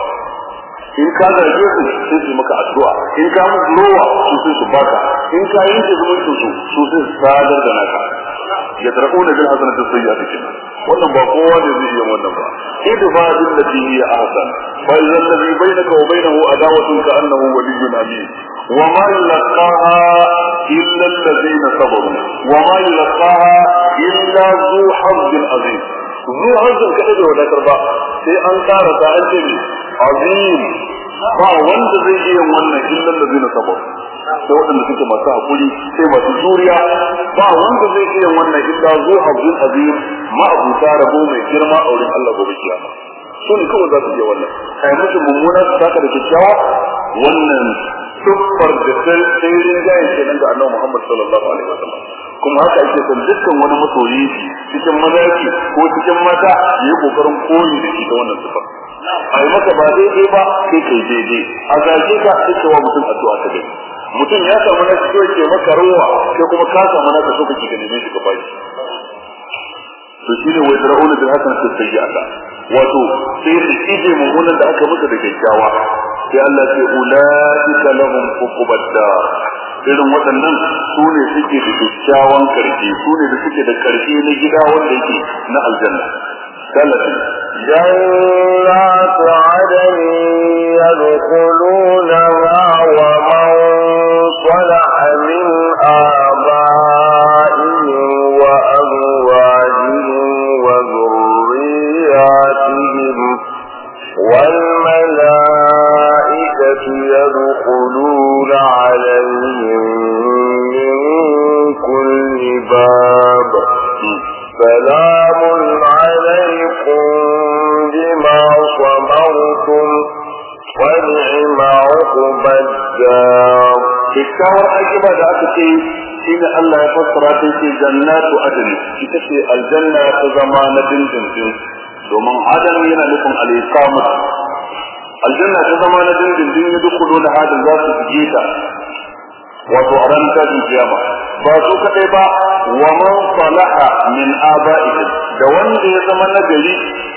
in ka zarge su sai su maka addu'a in ka musu rowa su sai su baka in ka yanke zumuncin su su sai su sadar da naka يدرؤون بالحسنة الحسنة كما وأنا بقوة ذي هي وأنا إدفع بالتي هي أحسن. فإذا الذي بينك وبينه أداوة كأنه ولي أمين. وما يلقاها إلا الذين صبروا. وما يلقاها إلا ذو حظ عظيم. ذو حظ كأنه ذكر بقى في أنكار تعجبي عظيم. ما وانت ذي هي إلا الذين صبروا. Sai waɗanda suke masu haƙuri sai masu juriya. Ba wanda zai iya wannan illa zo abdul azim ma abuta rabo mai girma a wurin Allah gobe kiyama. Su ne kawai za su iya wannan. Kai musu mummuna su saka da kyakkyawa wannan tuffar da sai rinjaye kenan ga annabi Muhammad sallallahu alaihi wasallam. Kuma haka ake son dukkan wani masoyi cikin mazaki ko cikin mata ya yi ƙoƙarin koyi da shi da wannan sifar a yi maka ba daidai ba sai kai daidai. A zage ka sai ka wa mutum addu'a ta dai mutum ya samu na so ke maka ruwa sai kuma ka samu na ka so kake ga neman shi ka bai to shine wai zara'una bil hasan sai sayyi'ata wato sai da ije mummunan da aka musu da kyakkyawa sai Allah ce ulaika lahum uqubadda irin waɗannan su ne suke da kyakkyawan karfi su ne da suke da karfi na gida wanda yake na aljanna جنات عدن يدخلونها ومن في الشهر أجمع ذاتكي إن الله يفسر في الجنة أدن في تشي الجنة زمان جنجن ومن عدن ينا لكم الإقامة الجنة زمان جنجن دين يدخلون هذا الناس في جيتا وتعرمت الجامعة فأسوك إبا ومن صلح من آبائهم دوان دي زمان في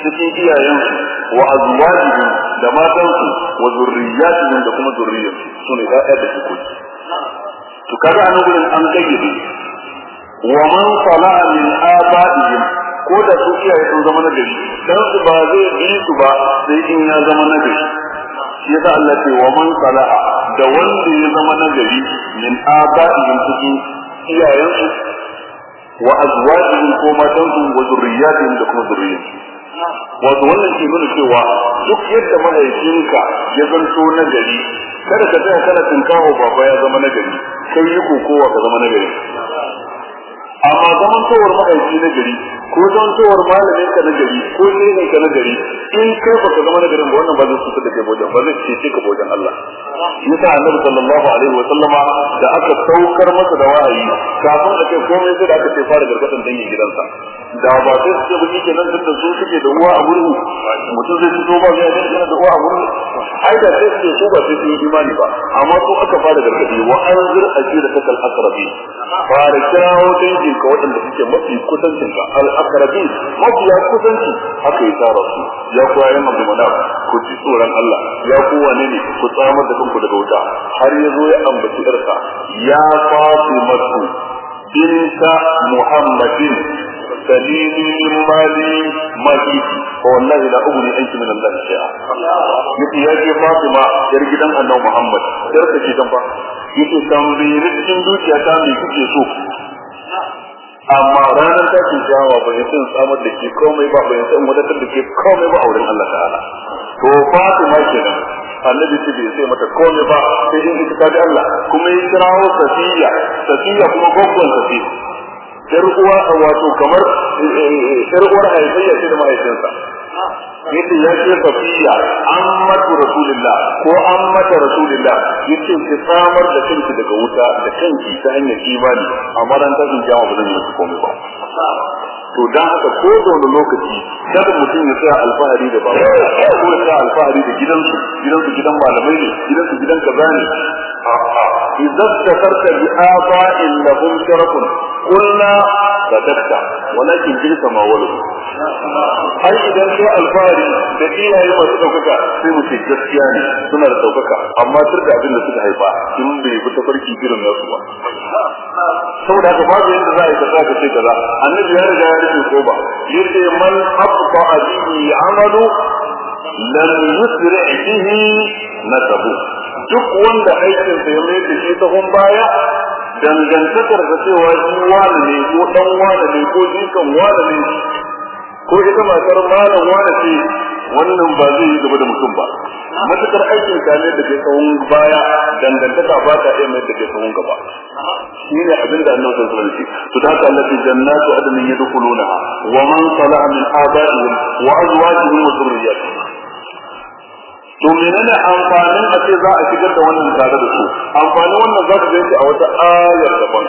تتيجي ينفي wa azwajihim da matansu wa zurriyatihim da kuma zurriyarsu. Sune ya'ya da jikoki. To kaga a gurin an kayyade. Wa man salaha min aba'ihim ko da su iyaye sun zama nagari dan su ba zai bi su ba sai in ya zama nagari shi yasa Allah ce wa man salaha da wanda ya zama nagari min aba'ihim cikin iyayensu wa azwajihim ko matansu wa zurriyatihim da kuma zurriyarsu. Wato wannan ke nuna cewa duk yadda mahaifinka ya zanto nagari kada ka tsaya kana tinkawo baba ya zama nagari kai yi kokowa ka zama nagari. Amma zaman towar mahaifi na gari ko zaman towar malamin ka na gari ko ne ka na gari in kai baka zama na garin ba wannan ba zai cutar da kai bojan ba zai cece ka bojan Allah. Yasa annabi sallallahu alaihi wa sallama da aka saukar masa da wahayi kafin a ce komai sai da aka ce fara gargadan dangin gidansa. Da ba sai su ce ba kike nan da su suke da uwa a murhu mutum zai fito ba ya da da uwa a murhu ai da sai su ba sai su yi imani ba. Amma su aka fara gargaɗi wa anzir ajira takal aqrabi fara kirawo dangin ka waɗanda suke mafi kusancin ka. Al aqrabi mafi ya kusanci. Haka ya tsara su. Ya kuwa yan magana ku ji tsoron Allah. Ya ku wane ne ku tsamar da kanku daga wuta. Har ya zo ya ambaci irka ya fatimatu binta muhammadin. Dalili mali mali. Fa wallahi la ugni anki min Allah ce Fatima yar gidan Annabi so? Amma ranar tashin jawa ba ya san samar da ke komai ba ba ya san wadatar da ke komai ba Allah ta'ala. To Fatima kenan annabi ce bai sai mata komai ba sai in ita ta Allah kuma ya kirawo Safiya Safiya kuma goggon Safiya. Yar uwa wato kamar yar uwar haifayya ce da mahaifinsa. Yace ya ce safiya an mata rasulullah ko an mata rasulullah ya ce ki samar da kanki daga wuta da kanki ta hanyar imani. Amma ran tashin jama ba zan yi komai ba. to dan haka ko da wani lokaci kada mutum ya tsaya alfahari da baba ko ya tsaya alfahari da gidansu gidansu gidan malamai ne gidansu gidan kaza ne. A'a idan takarta bi aba'in lahum sharafun kullu sadaqta walakin jirka ma walu. Ai idan sai alfahari da iyaye masu ɗaukaka sai mu ce gaskiya ne suna da ɗaukaka amma duk da abin da suka haifa in bai bi tafarki irin nasu ba. Saboda haka babu yadda za a yi ka ce kaza. Annabi ya riga ya rufe ko ba ya ce man abqa bihi amalu lam yusri bihi nasabu duk wanda aikin sa ya mai da shi tahon baya dangantakar da cewa shi wani ne ko dan wani ne ko jikan wani ne ko ita matar malam wani ce wannan ba zai yi gaba da mutum ba matukar aikin ka ne da ke tsawon baya dangantaka ba ta iya mai da ke tsawon gaba shi ne abin da annabi sallallahu alaihi wasallam to da haka Allah ce jannatu adnin yadkhulunaha wa man salaha min abaihim wa azwajihim wa dhurriyyatihim to menene amfanin a ce za a shigar da wannan tare da su amfanin wannan za ka ganshi a wata ayar daban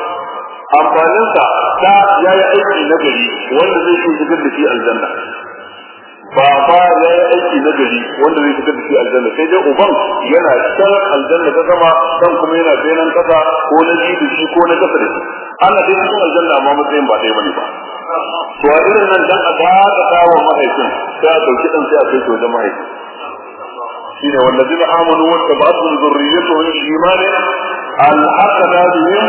amfaninsa ta ya yi aiki na gari wanda zai shi shigar da shi aljanna baba ya yi aiki na gari wanda zai shigar da shi aljanna. Sai dai uban yana can aljanna ta sama dan kuma yana benan kasa ko na ji da shi ko na kasa da shi. Ana dai cikin aljanna amma matsayin ba ɗaya ba ne ba. To a irin nan dan a ga kawo mahaifin sai a ɗauki dan sai a kai shi wajen mahaifin. Shine wallazina amanu wattaba'atuhum dhurriyyatuhum bi-imanin alhaqna bihim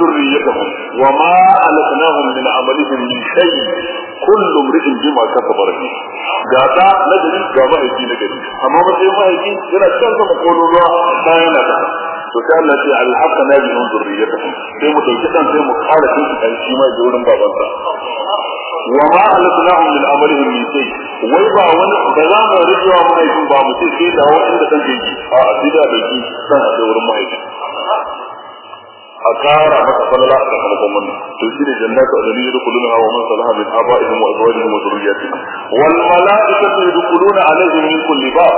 ذريتهم وما ألقناهم من عملهم من شيء كل امرئ بما كسب رهين gata na gari ga mahaifi na gari amma matsayin mahaifi yana can sama kololuwa ta yana da to sai Allah ce alhaqa na bi hun zurriyatahum sai mu dauki dan sai mu kara kai shi kai shi ma da wurin babansa wa ma alatnahum min amalihim min shay wai ba wani da za mu rijuwa mahaifin ba mu ce sai da wanda dan yake a asida da shi san a wurin mahaifin أكارا حتى صلى الله عليه وسلم تلسل جنات أدنية يدخلونها ومن صلها من أبائهم وأزواجهم وذرياتهم والملائكة يدخلون عليهم من كل باب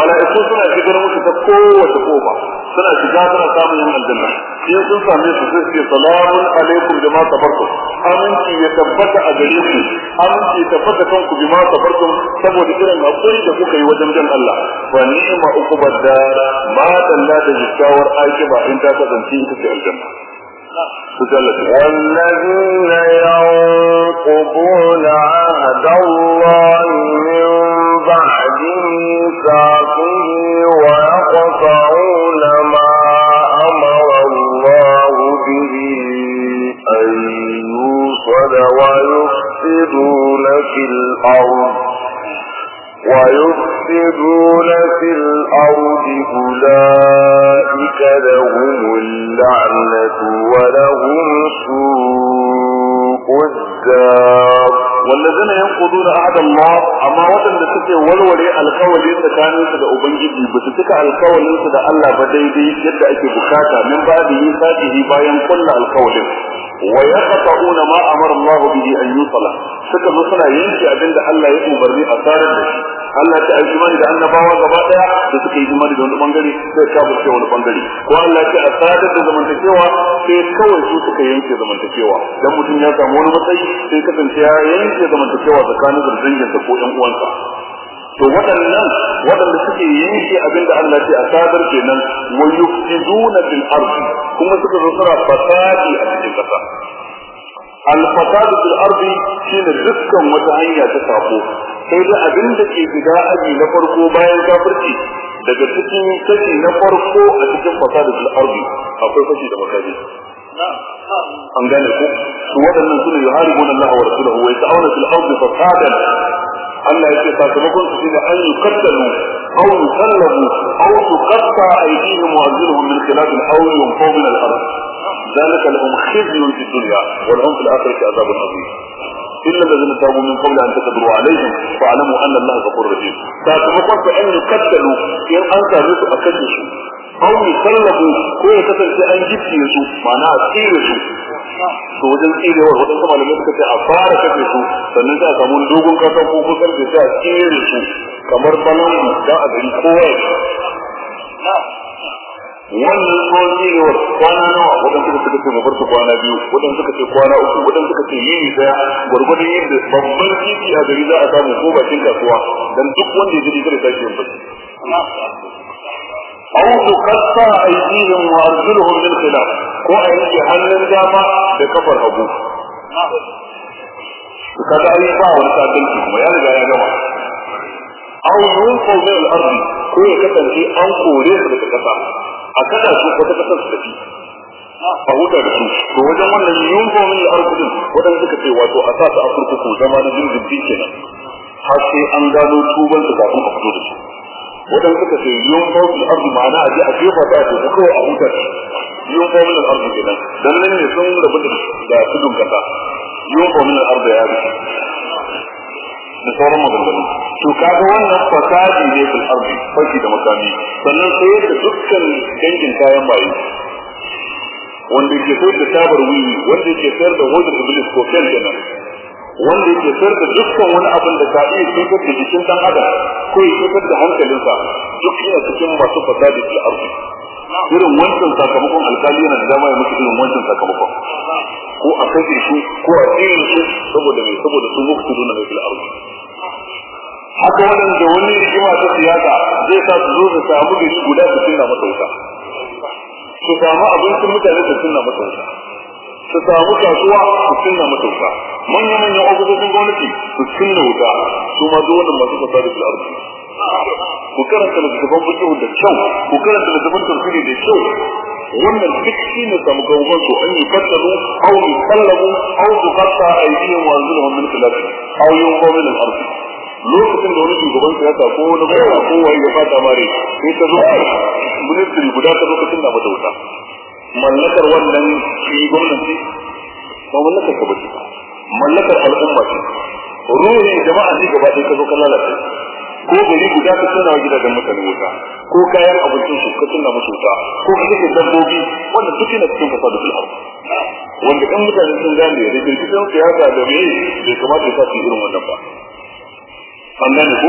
ملائكة سنة يجرمون تتكوى وتكوى suna shiga suna samun yin aljanna in sun same su sai ce salamun alaikum bima sabartum aminci ya tabbata a gare ku aminci ya tabbata kanku bima sabartum saboda irin hakuri da kuka yi wajen jan Allah fa ni'ma uqbad dar ma dalla da jikawar aikiba in ta kasance ita ce aljanna والذين ينقضون عهد الله من بعد ميثاقه ويفسدون في الأرض ويفسدون في الأرض أولئك لهم اللعنة ولهم سوء الدار. والذين ينقضون عهد الله أما وطن لسكي ولولي القول يتكاني سدى أبنجي بسكك القول سدى الله بديدي يدى أكي بكاتا. من بعد ميثاقه باين كل wa yaqta'una ma amara Allah bihi an yusala suka zo suna yanke abin da Allah ya umarni a tsarin da shi Allah ta aiki mani da annabawa gaba ɗaya da suka yi imani da wani ɓangare sai ta burce wani ɓangare ko Allah ta asadar da zamantakewa sai kawai su suka yanke zamantakewa dan mutum ya samu wani matsayi sai kasance ya yanke zamantakewa tsakanin da danginsa ko ƴan uwansa to waɗannan waɗanda suke yanke abin da Allah ce a sadar kenan wa yufsiduna bil ardi kuma suka zo suna fasadi a cikin ƙasa الفساد في الأرض shine dukkan wata hanya ta sako sai da abin da ke shiga aji na farko bayan kafirci daga cikin kashi na farko a cikin fasad fil ardi akwai kashi da makaji an gane ku su waɗannan sune yuharibuna Allah wa rasulahu wa yata'awuna fil ardi fasadan الله يكي فاتمكم تفيد أن يكتلوا أو يسلبوا أو تقطع أيديهم وأزلهم من خلاف الحول ينفوا من الأرض. ذلك لهم خزي في الدنيا ولهم في الآخرة عذاب عظيم. إلا الذين تابوا من قبل أن تكبروا عليهم فاعلموا أن الله غفور رحيم. فاتمكم أن يكتلوا إن أنت رزق أكدسوا أو يسلبوا كل كتل في أن يجب معناها تير يسوع. To wajen tsirewar waɗansu malamai suka ce a fara kashe su sannan sai a samu dogon kasan ko kusan da sai a tsire su kamar balangu don a gari kowa wannan tsohon tsirewar kwana nawa? Waɗansu suka ce mabar su kwana biyu waɗansu suka ce kwana uku waɗansu suka ce yini ɗaya gwargwadon yadda babban titi a gari za a samu ko bakin kasuwa dan duk wanda ya ji kada sake yin bacci. Tuqatta aydihim wa arjuluhum min khilaf ko a yanke hannun dama da kafar hagu kaga ai ba wani sabanci kuma ya riga ya gama aw yunfaw min al-ardi ko ya kasance an kore su daga kasa a kada su wata ƙasar su tafi a huta da su to wajen wannan yunfaw min al-ardi din wadanda suka ce wato a sa su a kurkuku zama na jirgin kenan har sai an gano tuban su kafin a fito da su wadanda suka ce yunfaw min al-ardi ma'ana a je a jefa ta a teku kawai a huta da su yunfaw min al-ardi kenan. Dan nan ne sun rabu da tudun kasa. Yunfaw min al-ardi ya bi. Da sauran maganganu. To kaga wannan fasadi ne fil ardi fashi da makami. Sannan sai da dukkan dangin kayan bayi wanda ke sayar da tabar wiwi wanda ke sayar da hodar iblis ko fen kenan. Wanda ke sayar da dukkan wani abin da ka iya cutar da jikin dan adam ko ya cutar da hankalinsa duk yana cikin masu fasadi fil ardi irin wancan sakamakon alkali yana da dama ya mutu irin wancan sakamakon. Ko a kashe shi ko a tsere shi saboda mai saboda su muku tuduna mai fil ardi. Haka waɗanda wani rigima ta siyasa zai sa su zo su samu gari guda su cinna masa wuta. Su samu abincin mutane su cinna masa wuta. Su samu kasuwa su cinna masa wuta manyan manyan ofisoshin gwamnati su cinna wuta. Su ma duk wannan masu fasari fil ardi ku karanta littattafan fiqh da kyau. Ku karanta littattafan tafsiri da kyau. Wannan duk shi ne samu gaban su. An yi fattalu aw yukallamu aw tuqatta aydihim wa arjuluhum min khilaf aw yunqaw min al-ardh lokacin da wani shugaban siyasa ko wani gwamna ko wani ya fata mare sai ka zo ministry guda ta lokacin da mata wuta. Mallakar wannan shi gwamnati ba mallakar ka bace mallakar al'umma ce. Ruhin jama'a ne gaba ɗaya ka zo ka lalace. Ko gari guda ka tuna wa gidajen mutane wuta ko kayan abincin su ka tuna musu wuta ko ka kake dabbobi wanda duk yana cikin fasadu fil ardh wanda kan mutane sun gane da kirkisan siyasa da me bai kamata ya sa su irin wannan ba. An ku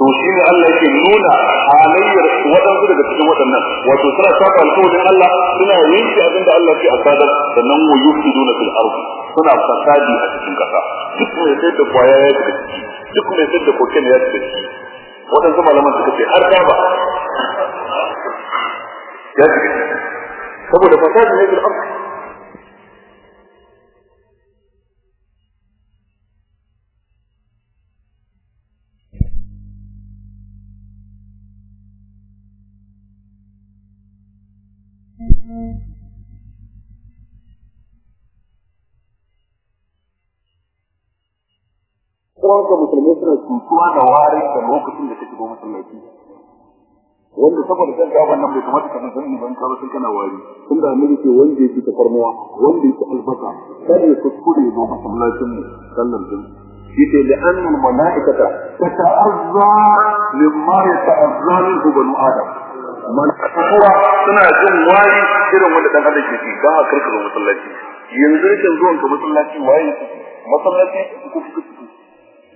to shi ne Allah yake nuna halayyar waɗansu daga cikin waɗannan wato suna saba alƙawarin Allah suna yanke abin da Allah ke a sadar sannan wa yufsiduna fil ardi suna fasadi a cikin ƙasa duk mai sai da kwaya ya shiga ciki duk mai sai da koken ya shiga ciki waɗansu malaman suka ce har daba ya shiga ciki saboda fasadi ne fil ardi kuma ga musulmai suna cutuwa da warin da lokacin da take goma masallaci. Wanda saboda kan ga wannan bai kamata ka san sani ban kawo sun kana wari. Tunda annabi ce wanda yake ta farmuwa wanda yake albasa kada ya kuskure ba masallacin mu sallan din ya ce da annal malaikata tata'azza mimma yata'azza minhu banu adam. Malaikuwa suna jin wari irin wanda dan adam ke ji dan a karkaro masallaci. Yanzu rikin zuwan ka masallaci waye masallaci ku ku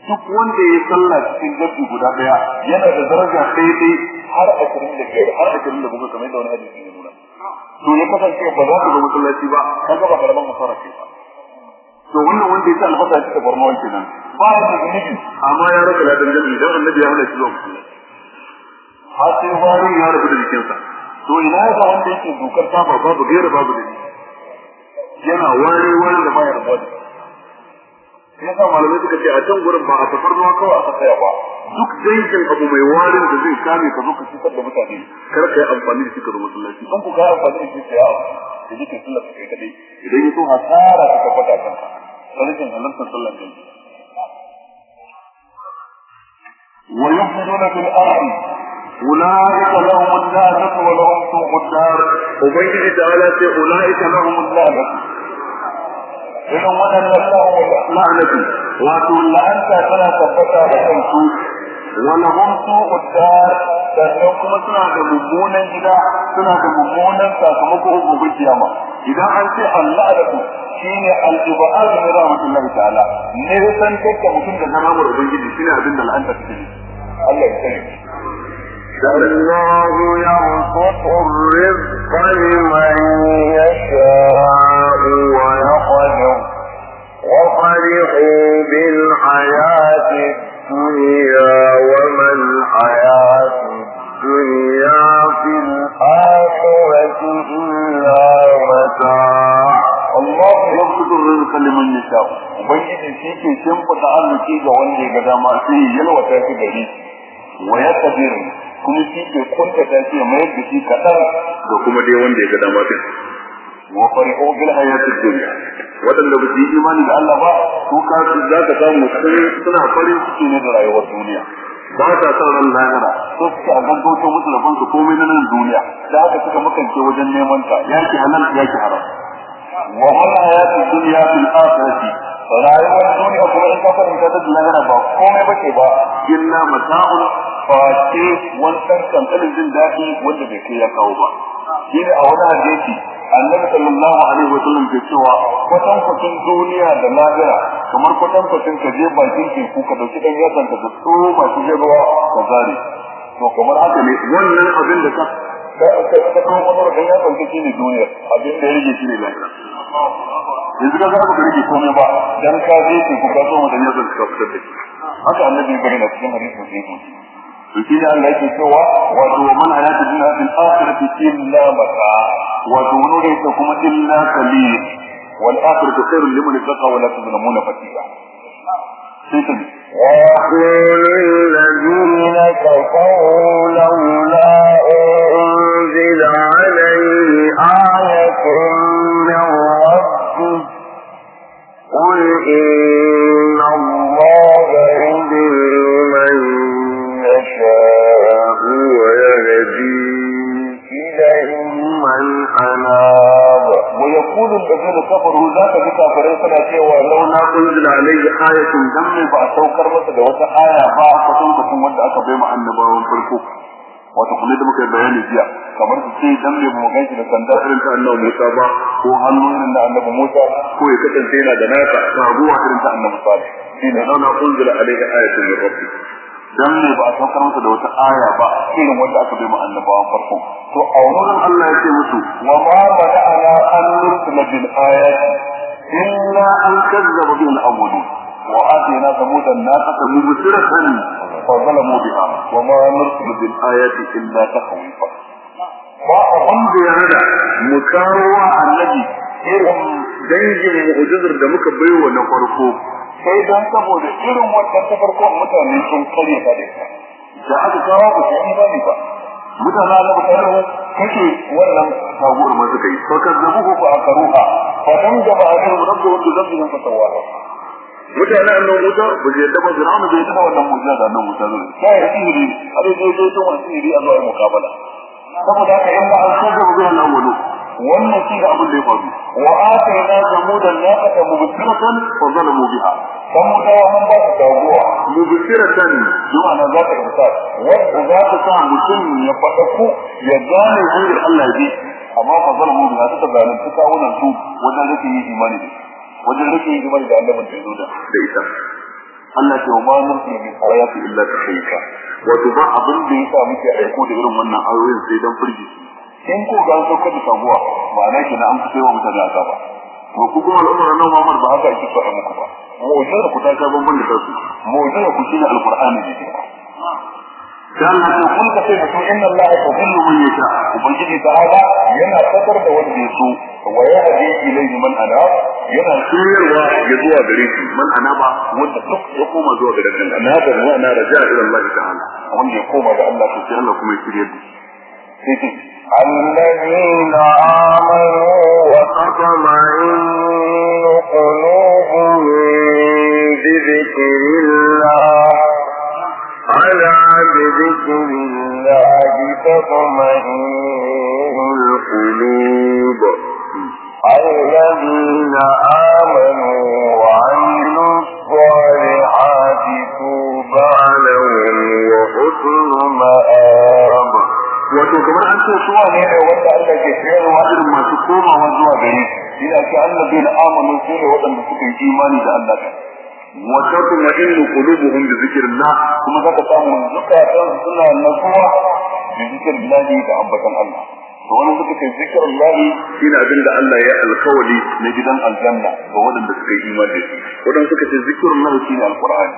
duk wanda ya sallah cikin gabi guda ɗaya yana da daraja sai dai har ashirin da biyar har ashirin da bakwai kamar da wani hadisi ya nuna. To ya kasance ba za ku ga masallaci ba kan ga ba karaman masara ce ba. To wannan wanda ya sa albasa ya cika barnawan kenan ba ya da zunubi amma ya rasa ladan jami'i dan annabi ya hana shi zuwa masallaci. har sai wari ya rabu da jikinsa to ina ya ga wanda yake dokar ta ba babu gaira babu da yana wari wari da bayar rabuwa da sai yasa malamai suka ce a can gurin ba a tafarnuwa kawai aka tsaya ba duk dangin abu mai warin da zai kame ka zo ka cutar da mutane kar ka yi amfani da shi ka zo masallaci an ku ga amfani da shi ka yawo da jikin sallar ka kai kadai idan ya so hasara ka tabbata kanka sarkin halartar sallar jami'i ويفسدون في الأرض أولئك لهم اللعنة ولهم سوء الدار وبين تعالى أولئك لهم اللعنة irin waɗannan la'anatu wato la'anta tana tabbata da kansu wala hum su'ud dar sannan kuma suna da mummunan gida suna da mummunan sakamako gobe kiyama idan an ce al-la'anatu shine al-ibad min rahmatullahi ta'ala ne san kakka mutum da zaramar ubangiji shine abin da la'anta take Allah ya sani الله يرفق الرزق لمن يشاء ويقدر. وفرحوا بالحياة الدنيا وما الحياة الدنيا في الآخرة إلا متاع. الله يبسط الرزق لمن يشاء. ubangiji shi ke shimfiɗa arziki ga wanda ya ga dama sai yalwata kuma shi ke kunta ta shi mai da shi kadan ga kuma dai wanda ya ga dama din wa farihu bil hayati dunya. Wadanda ba su yi imani da Allah ba su ka za ka samu suna farin ciki ne da rayuwar duniya. Ba ta son ran lahira. So suke a gaggauto musu da fansu komai na nan duniya. Da haka suka makance wajen neman ta. Yaki halal yaki haram. Wa hal hayatu dunya fil akhirati. Rayuwar duniya kuma in ka fahimta ta lahira ba komai bace ba. Illa mata'un fa ce wannan kankanin daɗi wanda bai kai ya kawo ba. Shi ne a wani hadisi annabi sallallahu alaihi wa sallam ke cewa kwatan kwatan duniya da lahira kamar kwatan kwatan ka je bakin teku ka ɗauki dan yatsan ka tsoro masu ruwa ka zare. To kamar haka ne wannan abin da ka ka ka kawo kamar dan yatsan ka shine duniya abin da ya rage shine lahira. Yanzu ka ga ba rage komai ba dan ka je teku ka so mu dan yatsan ka fitar da shi. Haka annabi ya bayyana cikin hadisin sai وفي ذلك الله يقول سوى وَذُوَ مَنْ عَلَاتِ الْإِلَّا فِي الْآخِرَةِ إِلَّا مَتَى وَذُوَ نُرِيْتَكُمْ إِلَّا قَلِيلٌ والآخرة خير لمن اتقى ولا تظلمون فتيلا. وقل الذين كفروا لولا أنزل عليه آية إن الله يدري يشاء ويهدي إليهم من أناب ويقول الذين كفروا ذاك بكافرين سنة سوى لولا أنزل عليه آية دم فأتوكر مثل وتآية فأخذتم تكون ودأ كبيما النبا والفرقوق wato kuma da muka yi bayani jiya kamar su ce dan ne mu ganshi da sanda irin ta annabi Musa ba ko hannu irin na annabi Musa ko ya kasance yana da nasa ta ruwa irin ta annabi Salih shi ne launa unzila alaihi ayatun min rabbih dan ne ba a saukar masa da wata aya ba irin wanda aka bai mu annabawan farko? To a wurin Allah ya ce musu wa ma bada'ana an nursila bil ayati illa an kazzaba bil awwalin wa atina thamud an-naqata mubsiratan fa zalamu biha. Wa ma nursilu bil ayati illa tahwifa. Ba wanda ya hada mu kawo annabi irin dangin mu'jizar da muka baiwa na farko. Sai don saboda irin wannan ta farkon mutane sun kare ta da ita da aka kawo ba su imani ba mutane na mutane kake wannan taguwar ma suka yi fa kazzabuhu fa akaruha fa dan da ba a kan rabbu wanda zabbi nan fatawa mutane annan wuta ba zai yadda ba Fir'auna bai yadda wannan mu'jiza da annan wuta zai sai ya sihiri har dai dai to wannan sihiri a zuwa mukabala saboda haka in ba an kazzaba bi wannan wani wannan shi da abin da ya faru. Wa atayna samuda naqata mubsiratan fa zalamu biha. Samuda wa man ba su taguwa mubsiratan zuwa na za ta isa. Wanda za ta sa mutum ya fada ku ya gane hanyar Allah bi. Amma fa zalamu biha ta zalunci kawunan su wajen rake yi imani wajen rake yi imani da Allah zo da ita. Allah ce wa ma nursi bi ayati illa tahika wato ba abin da yasa muke aiko da irin wannan ayoyin sai dan firgici. In ko ga saukar da sabuwa ma'ana ke na an fi wa mutane a ba to ku kuma al'ummar nan Muhammad ba haka ake faɗa muku ba mu'jiza ku ta ka bamban da kansu mu'jiza ku shine alqur'ani ne ke dan Allah ya kun ka sai mutum inna Allah yudillu man yasha ubangiji ta'ala yana fatar da wanda ya so wa yahdi ilayhi man ana yana shiryarwa ya zuwa gare shi man ana ba wanda duk ya koma zuwa ga dan Allah da wa ana raja ila Allah ta'ala wanda ya koma ga Allah to sai Allah kuma ya shirye shi sai الذين آمنوا وتطمئن قلوبهم بذكر الله. على بذكر الله تطمئن القلوب. الذين آمنوا وعملوا الصالحات توبى لهم وحسن مآب. Wato kamar an ce suwa ne da wanda Allah ke sayarwa irin masu komawa zuwa gare shi ina ce Allah bai amanu su ne waɗanda suka yi imani da Allah kan wa tatma innu qulubuhum bi zikrillah kuma zaka samu zakatan suna nasuwa bi zikrillah da ambatan Allah. To wani suka ce zikrillah shine abin da Allah ya alkawali na gidan aljanna ga waɗanda suka yi imani da shi. Waɗanda suka ce zikrillah shine alqur'ani.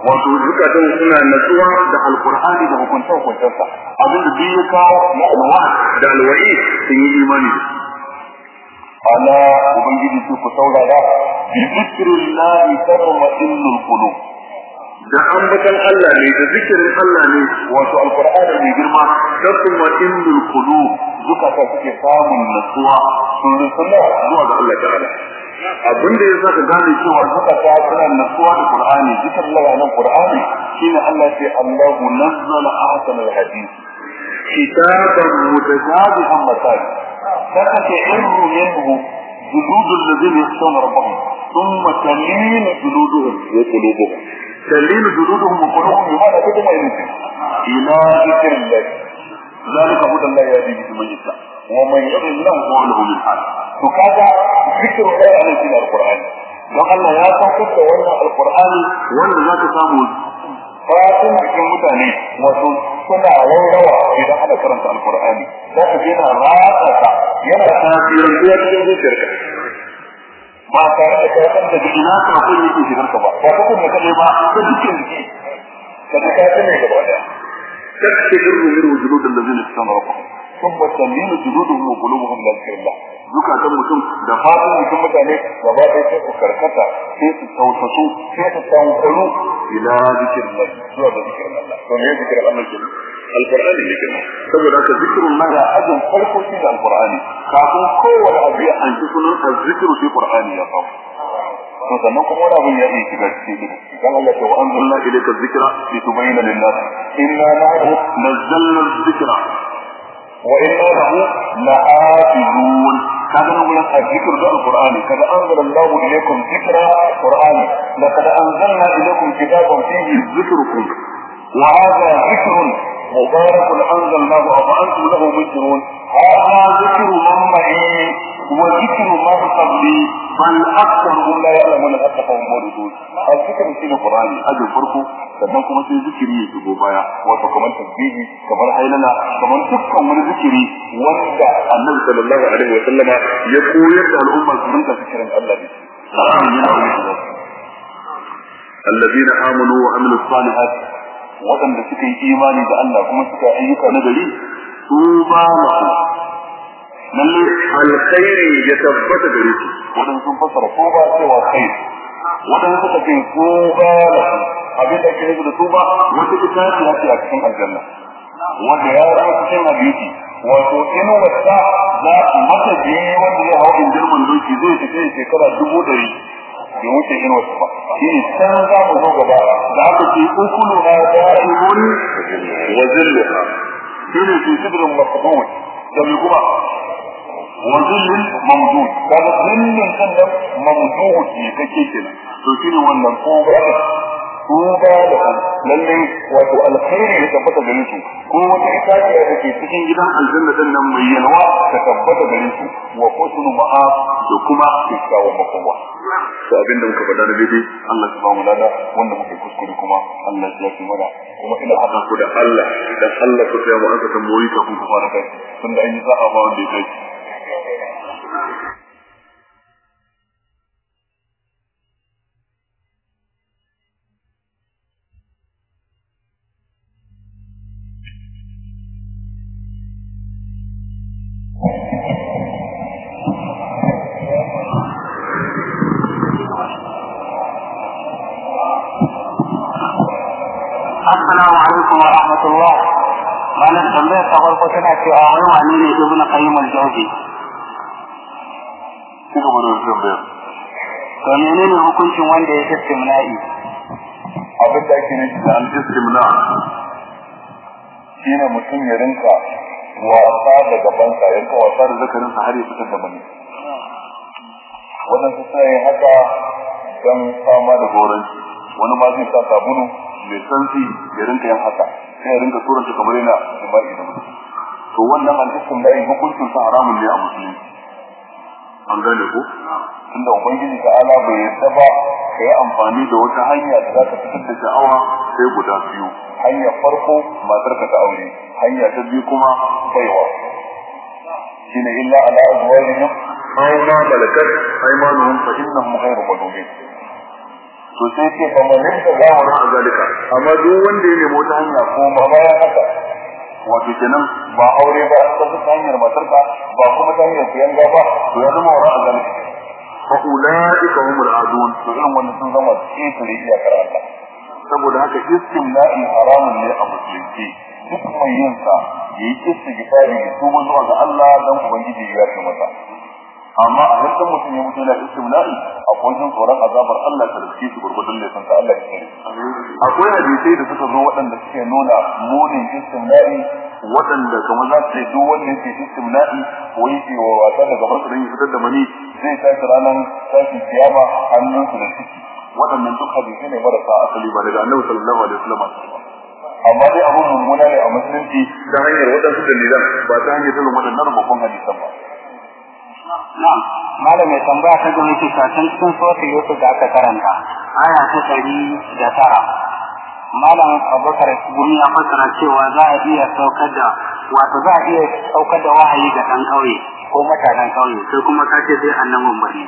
Wato zukatan suna natsuwa da alkur'ani da hukunta hukuntarsa abin da ya kawo na alwa da alwa'i sun yi imani da ala ubangiji su ku saurara bi zikrillahi tatma'innul qulub da ambatan Allah ne da zikirin Allah ne wato alqur'ani mai girma tatma'innul qulub zukata suke samun nutsuwa sun rusuna zuwa ga Allah ta'ala abin da ya sa ka gane cewa zukata suna nutsuwa da qur'ani zikirin Allah nan qur'ani shine Allah ya ce Allahu nazzala ahsanal hadith kitaban mutashabihan masali فتتعر منه جلود الذين يخشون ربهم ثم تلين جلودهم وقلوبهم تلين جلودهم وقلوبهم لماذا تطمئن إلى ذكر الله ذلك هدى الله يهدي به من يشاء ومن يضل له فهو له من حال وكذا ذكر الله على سنة القرآن don Allah ya saukar da wannan alkur'ani wanda za ka samu fatin jikin mutane wato suna raurawa idan ana karanta alkur'ani za ka je na ratsa yana tasirin zuwa cikin zuciyarka ba tare da ka san daga ina sakon yake shigar ka ba ba ka kuma kaɗai ba ta dukkan jiki ka ji ka sani gaba daya تكتجر منه جلود الذين استمروا ثم تلين جلودهم وقلوبهم الى ذكر الله zukatan mutum da fatan jikin mutane gaba ɗaya sai su karkata sai su tausasu sai su samu kwaro ila zikirin Allah zuwa ga zikirin Allah to me zikirin Allah ke alqur'ani ne kenan saboda haka zikirin Allah ya ajin farko shi da alqur'ani kafin kowane abu ya anshi sunan azzikiru shi qur'ani ya samu to sannan kuma wani abin ya yi shiga cikin gida dan Allah ta wa anzalna ilayka dhikra litubayyana lin-nas inna nahnu nazzalna dhikra وإنا له لحافظون هذا نقول الذكر ده القرآن. كذا أنزل الله إليكم ذكر قرآن لقد أنزلنا إليكم كتابا فيه ذكركم. وهذا ذكر مبارك أنزلناه. أفأنتم له مجرون هذا ذكر من معين وذكر الله قبلي بل أكثر من لا يعلم ان اتقوا موجود الذكر في القران أجل فرقه سبب كما في ذكر يسوع بايا. وكما تسبيح كما حيلنا كما تكون من ذكر وقت النبي صلى الله عليه وسلم يقول يد الأمة من ذكر الله الذين آمنوا وعملوا الصالحات. وقد ذكر بأن كما ايك نبي طوبى lalle alkhairi ya tabbata gare su waɗanda sun fassara ko ba cewa khairi waɗanda suka ce ko ba abin da ke da su ba wata ita ce a cikin aljanna. Wanda ya cikin wato in wata za mata biyu wanda zai hau injirman doki zai tafi shekara dubu ɗari. Bai wuce irin wasu ba. Shi ne can za mu zo gaba. Da aka ce ukulu na da'imun wa zilluha shi ne fi sidrin masdud da mai kuma? Kan nan mamdud ne kake kenan. To shi ne wannan ko ba tuba da lalle wato alkhairi ya tabbata gare su. Ko wata itaciya da ke cikin gidan aljanna ɗin nan mai yalwa ta tabbata gare su. Wa husnu ma'a da kuma kyakkyawan makowa to abin da muka faɗa na daidai Allah ya ba mu lada wanda muke kuskure kuma Allah ya yafi mana. Kuma ina haɗa ku da Allah dan Allah ku tsaya mu an ka tambayoyi fara kai. Tunda an yi sa'a ba wanda ya kai. Assalamu alaikum wa rahmatullah. Malam tambayar ta farko tana cewa wai wane ne Ibn Qayyim al-Jawzi? Ci gaba da tambayar. To menene hukuncin wanda ya istimna'i? Abin da ake nufi da al-istimna shine mutum ya rinka wasa da gabansa ya rinka wasa da zakarinsa har ya fitar da ba ne. Wannan su sai haka don fama da goranci wani ma zai sa sabulu mai sansi ya rinka yin haka sai ya rinka turanta kamar yana jima'i da mutum to wannan yin hukuncin sa haramun ne a musulunci an gane ko? Tunda ubangiji ta ala bai yadda ba ka yi amfani da wata hanya da za ka fitar da sha'awa sai guda biyu. Hanyar farko matar ka ta aure. Hanya ta biyu kuma baiwa. Shine illa ala azwajihim. Aw ma malakat aymanuhum fa innahum ghayru malumin to sai ce fa man rinka gawara a zalika. Amma duk wanda ya nemi wata hanya ko ma bayan haka. Wato kenan ba aure ba ta ta hanyar matarka ba kuma ta hanyar siyan gaba to ya zama wara a zalika fa ulaika humul adun to irin wannan sun zama ƙetare iyakar Allah. Saboda haka istimna'i haramun ne a musulunci. Duk mai yin sa yayi istighfari ya tuba zuwa ga Allah dan ubangiji ya yarda masa. Amma a yankan mutum ya mutu yana istimna'i akwai jin tsoron azabar Allah ta riske shi gurgurdun da san Allah kare akwai hadisai da suka zo waɗanda suke nuna munin istimna'i waɗanda kamar za su ce duk wanda yake istimna'i ko yake wa wasa daga barka fitar da mani zai tashi ranar tashi kiyama hannunsu da ciki. Waɗannan duk hadisai ne marasa asali ba daga annabi sallallahu alaihi wasallam. Amma dai abun mummuna ne a musulunci ta hanyar waɗansu dalilan ba ta hanyar irin waɗannan rubutun hadisan ba. Na'am. Malam mai tambaya ta gaba ce kafin cikin sura Yusuf da aka karanta aya ta ɗari da tara. Malam Abubakar gumi ya fassara cewa za a iya saukar da wato za a iya saukar da wahayi ga ɗan ƙauye ko mutanen ƙauye sai kuma ka ce sai annabin bari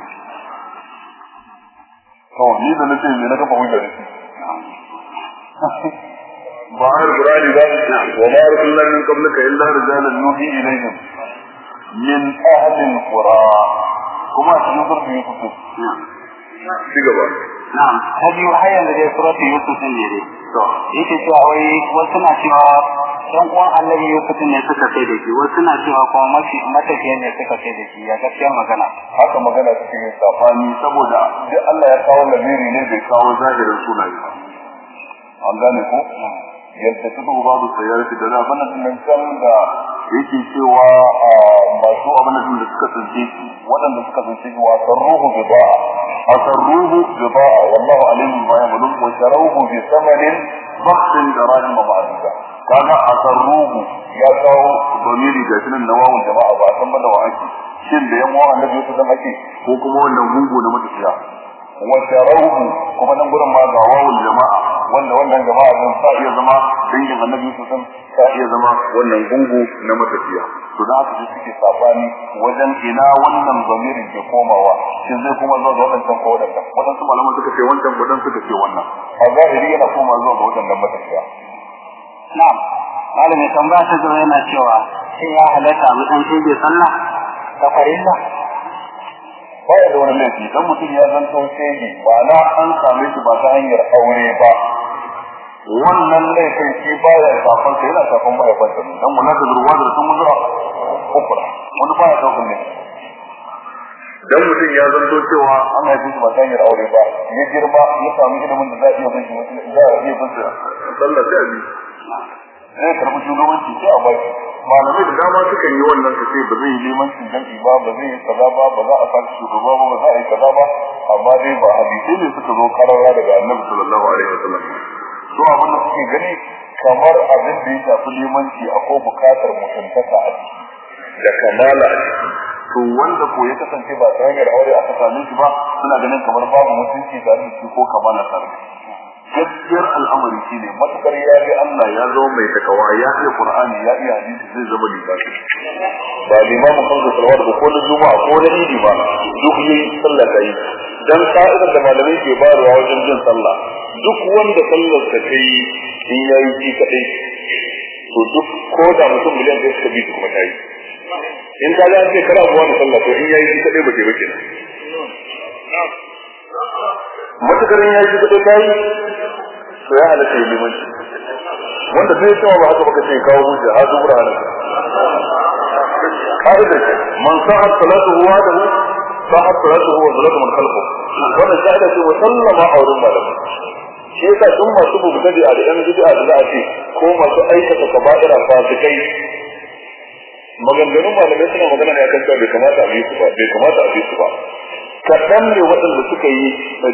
to ni da nace me na kafa hujja ba har qur'ani ba wa ma arsalna min qablika illa rijalan nuhi ilayhim. من أهل القرى. كما تنظر في يوسف. نعم. شكرا نعم. هل يوحي أن ذي سورة يوسف النيري؟ نعم. صح إيكي سعوي وسنع شوى شنقوا على يوسف النيري سكا كيدكي وسنع شوى قوما ما تكين يسكا كيدكي يا جب شام مغانا حكا مغانا تكين يستعفاني سبودا جي الله يتعوى لبيري نبي كاو زاهر رسولا يتعوى نعم. عندنا نقول. Yadda ta duba babu sayarci da abin nan nan kan da yake cewa masu abin da suka tsince shi waɗanda suka tsince shi wa sarruhu bi ba'a. Asarruhu bi ba'a wallahu alim ma yamlun wa sharawhu bi thamanin bakhin darahim ma'aduda. Kaga asarruhu ya kawo domiri ga sunan nawawun jama'a ba san ba da wa ake. Shin da uwan annabi su dan ake ko kuma wannan gungu na matafiya wa sharawhu kuma nan gurin ma ga wawul jama'a wanda wannan jama'a din sa iya zama dangin annabi su san sa iya zama wannan gungu na matafiya. To da haka suke saɓani wajen ina wannan zamirin ke komawa shin zai kuma zuwa ga wadannan ko wadannan wadansu malaman suka ce wancan wadan suka ce wannan. A zahiri yana koma zuwa ga wadannan matafiya. Na'am. Malamin tambaya ta gaba yana cewa sai ya halatta mu dan shege sallah? Ta farilla. Baya da wani laifi. Dan mutum ya zanto shege ba na an same shi ba ta hanyar aure ba. Wannan laifin shi baya shafan sa yana shafan mahaifansa ne. Dan wala da ruwa da sun muzura ukura wani baya ɗaukan ne. Dan mutum ya zanto cewa an haife shi ba ta hanyar aure ba ya girma ya samu ilimin da za a iya bin shi mutum za a iya bin shi. Sallah sai a bi. Zai karɓi shugabanci sai a bai malamai da dama suka yi wannan su sai ba zai yi limancin jam'i ba ba zai yi kaza ba ba za a saki shugaba ba ba za a yi kaza ba. Amma dai ba hadisai ne suka zo karara daga annabi sallallahu alaihi wasallam. So abin da suke gani kamar abin da ya shafi limanci akwai buƙatar mutuntaka a ciki da kamala a ciki. To wanda ko ya kasance ba ta hanyar aure aka same shi ba suna ganin kamar babu mutunci tare da shi ko kamala tare da shi. Gaskiyar al'amari shine matuƙar ya bi Allah ya zo mai takawa ya iya Qur'ani ya iya hadisi zai zama limami. Ba limamin kansa salawat ba ko na juma'a ko na idi ba duk yi sallah ta yi. Dan ka'idar da malamai ke bayarwa wajen jin sallah duk wanda sallar ta kai in yayi shi kadai to duk ko da mutum miliyan ɗaya suka bi kuma ta yi. In ka ga ce kana buwa da sallah to in yayi shi kadai ba ke ba kenan matukarin ya yi kuɗi ta yi to ya halatta yi limanci. Wanda zai cewa ba haka baka ce kawo hujja har bura halatta ka'idar ce man sa'ar salatu huwa da hu sa'ar salatu huwa salatu man khalqu wannan ka'ida ce wa sallama a wurin malamai. Shi yasa duk masu bubutadi a da yan bid'a da za a ce ko masu aikata kaba'ira fasikai maganganun malamai suna magana ne akan cewa bai kamata a bai kamata a bi su ba. Kaɗan ne waɗanda suka yi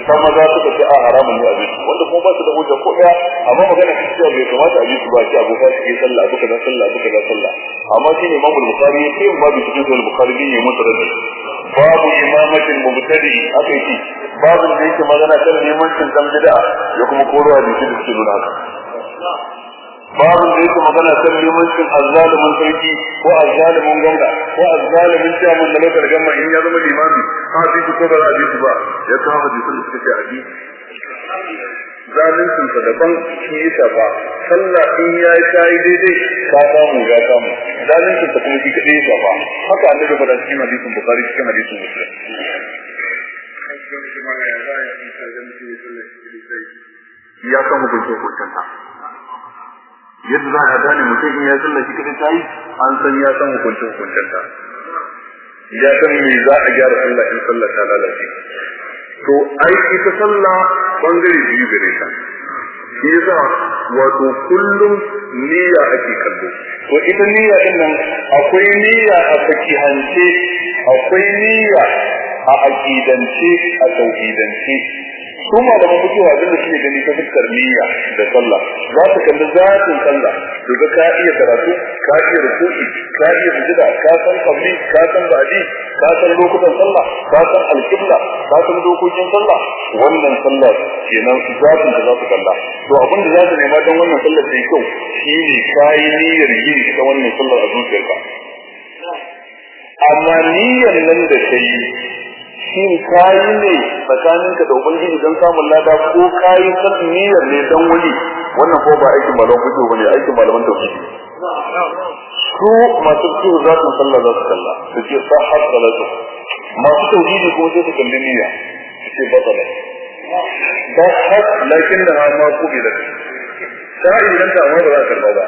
ta maza suka ce a haramun ne a bi wanda kuma ba su da hujja ko ɗaya amma magana ta cewa bai kamata a bi su ba ce abu ba su yi sallah abu kaza sallah abu kaza sallah. Amma shine imamul bukhari ya ce babu cikin sahih bukhari ne ya mutu rabbi babu imamatin mubtadi aka yi babin da yake magana kan limancin dan bid'a ya kuma koro hadisi da suke nuna haka. Babin da yake magana kan limancin azzalimin sarki ko azzalimin gwamna ko azzalimin chairman da lokacin gamma in ya zama limami a bi ko ba za a ba. Ya kawo hadisin da suka ce bi zalincin sa daban shi ya shafa sallah in ya yi ta daidai ka samu ya samu. Zalincin sa kuma shi kadai ya shafa haka annabi hadisin bukhari cikin hadisin ya yadda za a gane mutum in ya sallah shi kadai ta yi an san ya san hukuncin ta ya san me za a gyara sallah in sallah ta lalace. To ai ita sallah ɓangare biyu gare ta. Shi yasa wato kullum niyya ake kallo. To ita niyya ɗin nan akwai niyya a fakihance akwai niyya a aqidance a tauhidance. Su malaman mutu abin da suke gani ta fuskar niyya da sallah za su kalli zatin sallah. Daga ka iya karatu ka iya rukuki ka iya sujada ka san qabli ka san ba'di ka san lokutan sallah ka san alqibla ka san dokokin sallah. Wannan sallah kenan zatin da za su kalla. To abin da za su nema don wannan sallah ta yi kyau shine kayi niyyar yin ita wannan sallar a zuciyarka. Amma niyyar nan da kai shin kayi ne tsakaninka da ubangiji don samun lada ko kayi san niyyar ne dan wani? Wannan ko ba aikin malaman fito ba ne aikin malaman tauhidi su masu ciwo za su sallah za su kalla. Su ce sahhat salatu. Masu tauhidi kuma sai su kalli niyya. Su ce batala sahhat lakin da ma kubila sai idan ta amma ba za ka karɓa ba.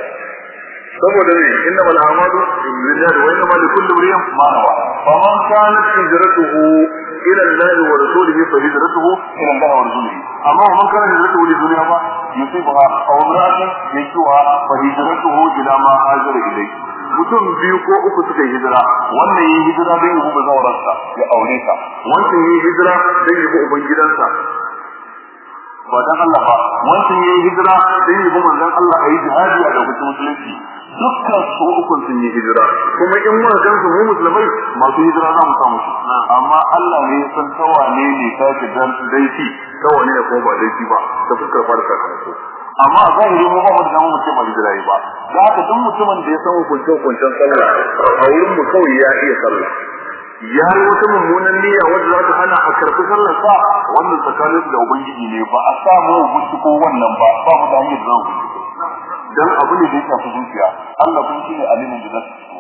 Saboda ne inna mal amalu binniyat wa inna ma likulli imrin ma nawa. Fa man kanat hijratuhu ila Allah wa rasulihi fa hijratuhu ila Allah wa rasulihi. Amma man kana hijratuhu li dunya ma yusibuha aw imra'atin yakuha fa hijratuhu ila ma hajara ilayhi. Mutum biyu ko uku suka yi hijira wannan yi hijira don yi ba zaurarsa ya aure ta. Wancan yi hijira don yi uban gidansa ba dan Allah ba. Wancan yayi hijira dan yi manzon Allah ayi jihadi a lokacin musulunci. Dukkan su ukun sun yi hijira. Kuma in mun gan su mu musulmai masu hijira za mu samu amma Allah ne san tawa ne ne ta ki dan daifi tawa ne ko ba daifi ba ta fuskar fara sakamako. Amma a zahiri mu ba mu da mu ce ba hijira ba. Da haka duk mutumin da ya san hukuncin hukuncin sallah a wurin mu kawai ya iya sallah. Ya yi wata mummunan niyya wanda za ta hana a karɓi sallar sa wannan tsakanin da ubangiji ne ba a samu binciko wannan ba ba mu da hanyar da za mu dan abu ne da ya shafi zuciya. Allah kun shine alimin da za su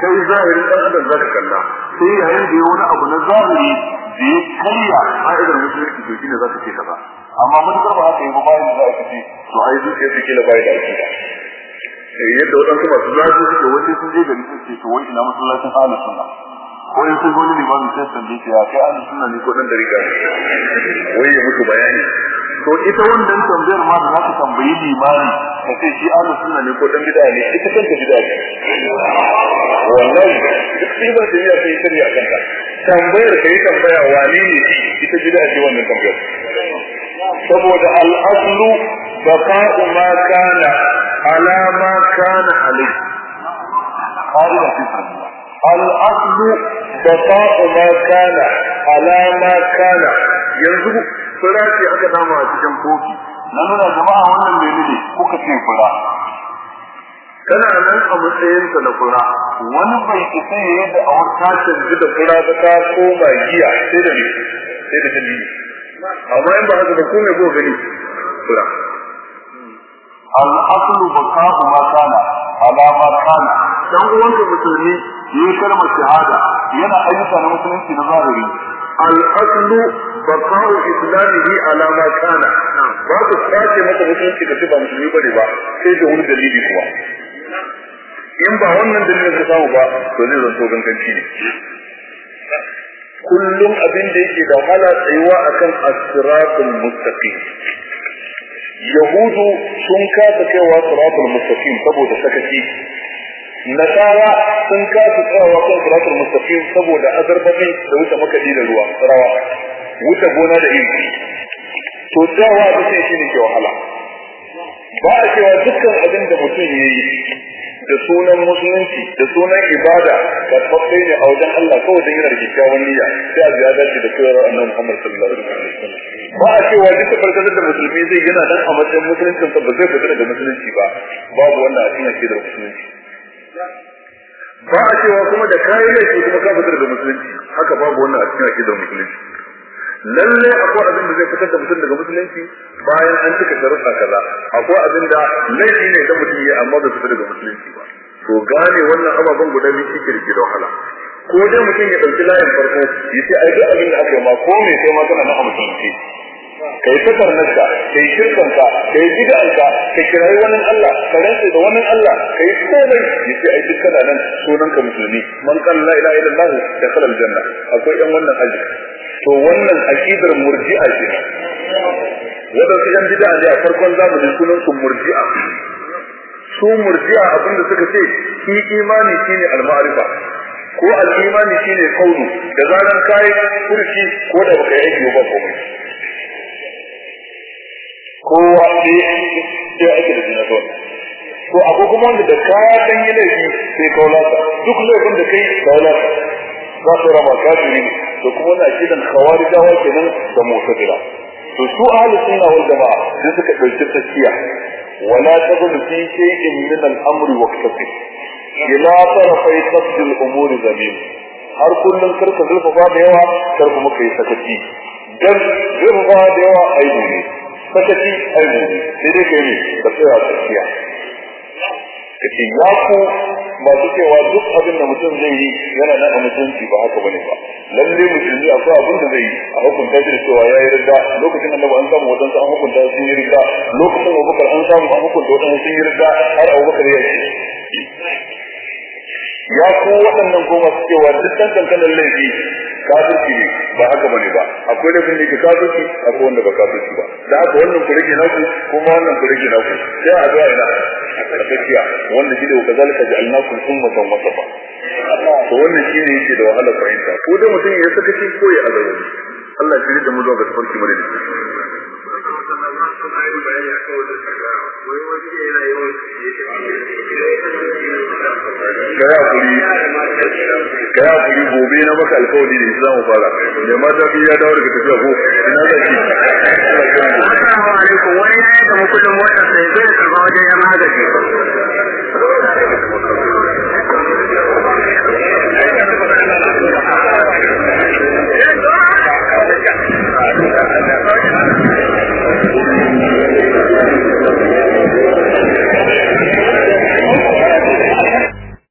kai zahirin dan adam zaka kalla. Sai ya wani abu na zahiri da ya karya ka'idar musulunci to shine zaka ce kaza. Amma matuƙar ba haka yi ba bayan da za ka ce to ai zuciya take kila bai da akida. Yadda waɗansu masu zafi suke wace sun je gari sun ce to wai ina masallacin ahlus sunna ko in sun gani limamin sai san da ya kai ahlus sunna ne ko dan da riga wai ya musu bayani. To ita wannan tambayar ma da zaka tambayi limami ka ce shi ahlus sunna ne ko dan bid'a ne ita kanta bid'a ne. Wallahi duk sai ba da ya sai shari'a kanta. Tambayar kai tambaya wani ne ita bid'a ce wannan tambayar. Saboda al-aslu baqa'u ma kana ala ma kana alayhi. Al-aslu baqa'u ma kana ala ma kana. Yanzu fura ce aka dama a cikin kofi. Na nuna jama'a wannan mai ne kuka ce fura. Tana nan a matsayinsa na fura. Wani bai isa ya yadda a wata canji da fura ta ta koma giya sai da ne sai da dalili amma in ba haka da kome ko gani? Fura. Al-aslu baqa'u ma kana ala ma kana. Dan uwanka musulmi yi kalmar shahada yana ayyuka na musulunci na zahiri. Al-aslu baqa'u islamihi ala ma kana. Ba ku sace maka musulunci ka ce ba musulmi ba ne ba sai da wani dalili kuwa. In ba wannan dalilin ka samu ba to zai zanto ganganci ne. Kullum abin da yake da wahala tsayuwa akan as-siratul mustaqim. Yahudu sun kasa kaiwa siratul mustaqim saboda sakaci. Nasara sun kasa tsayawa kan siratul mustaqim saboda azarbabi da wuce makadi da ruwa rawa wuce gona da iri. To tsayawa da sai shine ke wahala. Ba a cewa dukkan abin da mutum ya yi da sunan musulunci da sunan ibada ka tabbai ne a wajen Allah kawai dan yana da kyakkyawan niyya sai a ziyada shi da koyarwar annabi Muhammad sallallahu alaihi wasallam ba a cewa duk farkar da musulmi zai yana dan a matsayin musuluncin ba zai fita daga musulunci ba. Babu wannan a cikin akidar musulunci. Ba a cewa kuma da kayan laifi kuma ka fitar da musulunci. Haka babu wannan a cikin akidar musulunci. Lalle akwai abin da zai fitar da mutum daga musulunci bayan an cika sharuɗa kaza. Akwai abin da laifi ne da mutum ya amma bai fita daga musulunci ba. To gane wannan ababen guda biyu shi ke da wahala. Ko dai mutum ya ɗauki layin farko ya ce ai duk abin da aka yi ma ko me kai ma kana na musulunci? Kai ta karnarka kai shirkanka kai bid'anka kai kirayi wani Allah ka rantsa da wani Allah kai komai. Yace ai duk kana nan sunan ka musulmi. Man qala la ilaha illallah da khala aljanna. Akwai dan wannan aji to wannan aqidar murji'a ce. Wanda su yan bid'a ne a farkon zamanin sunan su murji'a. Su murji'a abin da suka ce shi imani shine al-ma'rifa. Ko al-imani shine kaunu. Da zaran kai kurki ko da baka yi ba komai. Kowa sai sai ake da jina kawai. To akwai kuma wanda da ka san yi laifi sai kaulata duk laifin da kai kaulata za su rama kafiri to kuma wannan akidan khawarijawa kenan da mu'tazila to su ahlus sunna wal jamaa sai suka dauki tsakiya wala tazun fi shay'in min al-amr waqtafi ila tarafai qasd al-umur zamin har kullun karka zulfa da yawa kar kuma kai sakaci dan zulfa da yawa aibu ne sakaci aibu ne sai dai kai ne da tsaya tsakiya kace ya ku masu cewa duk abin da mutum zai yi yana nan a mutunci ba haka ba ne ba. Lalle musulmi akwai abin da zai yi a hukunta shi da cewa ya yi ridda lokacin da an samu wadansu an hukunta sun yi ridda lokacin abubakar an samu an hukunta wadansu sun yi ridda har abubakar ya yi ya ku waɗannan goma su cewa duk ɗan kankanin laifi kafirci ne ba haka ba ne ba. Akwai da yake kafirci akwai wanda ba kafirci ba. Da haka wannan ku rage naku kuma wannan ku rage naku. Sai a zuwa ina a tsakiya wanda shi da wa kazalika ja'alnakum ummatan wasafa to wannan shine yake da wahala fahimta. Ko da mutum ya saka shi ko ya azaba Allah shi da mu zuwa ga tafarki mare ƙari kaya kuri gobe na maka alkawari da islamu fara. Da mata ya dawo daga tafiya ko? Ina da shi assalamu alaikum. Wani ya yi da mukulin motar sai zai karɓa wajen ya magaji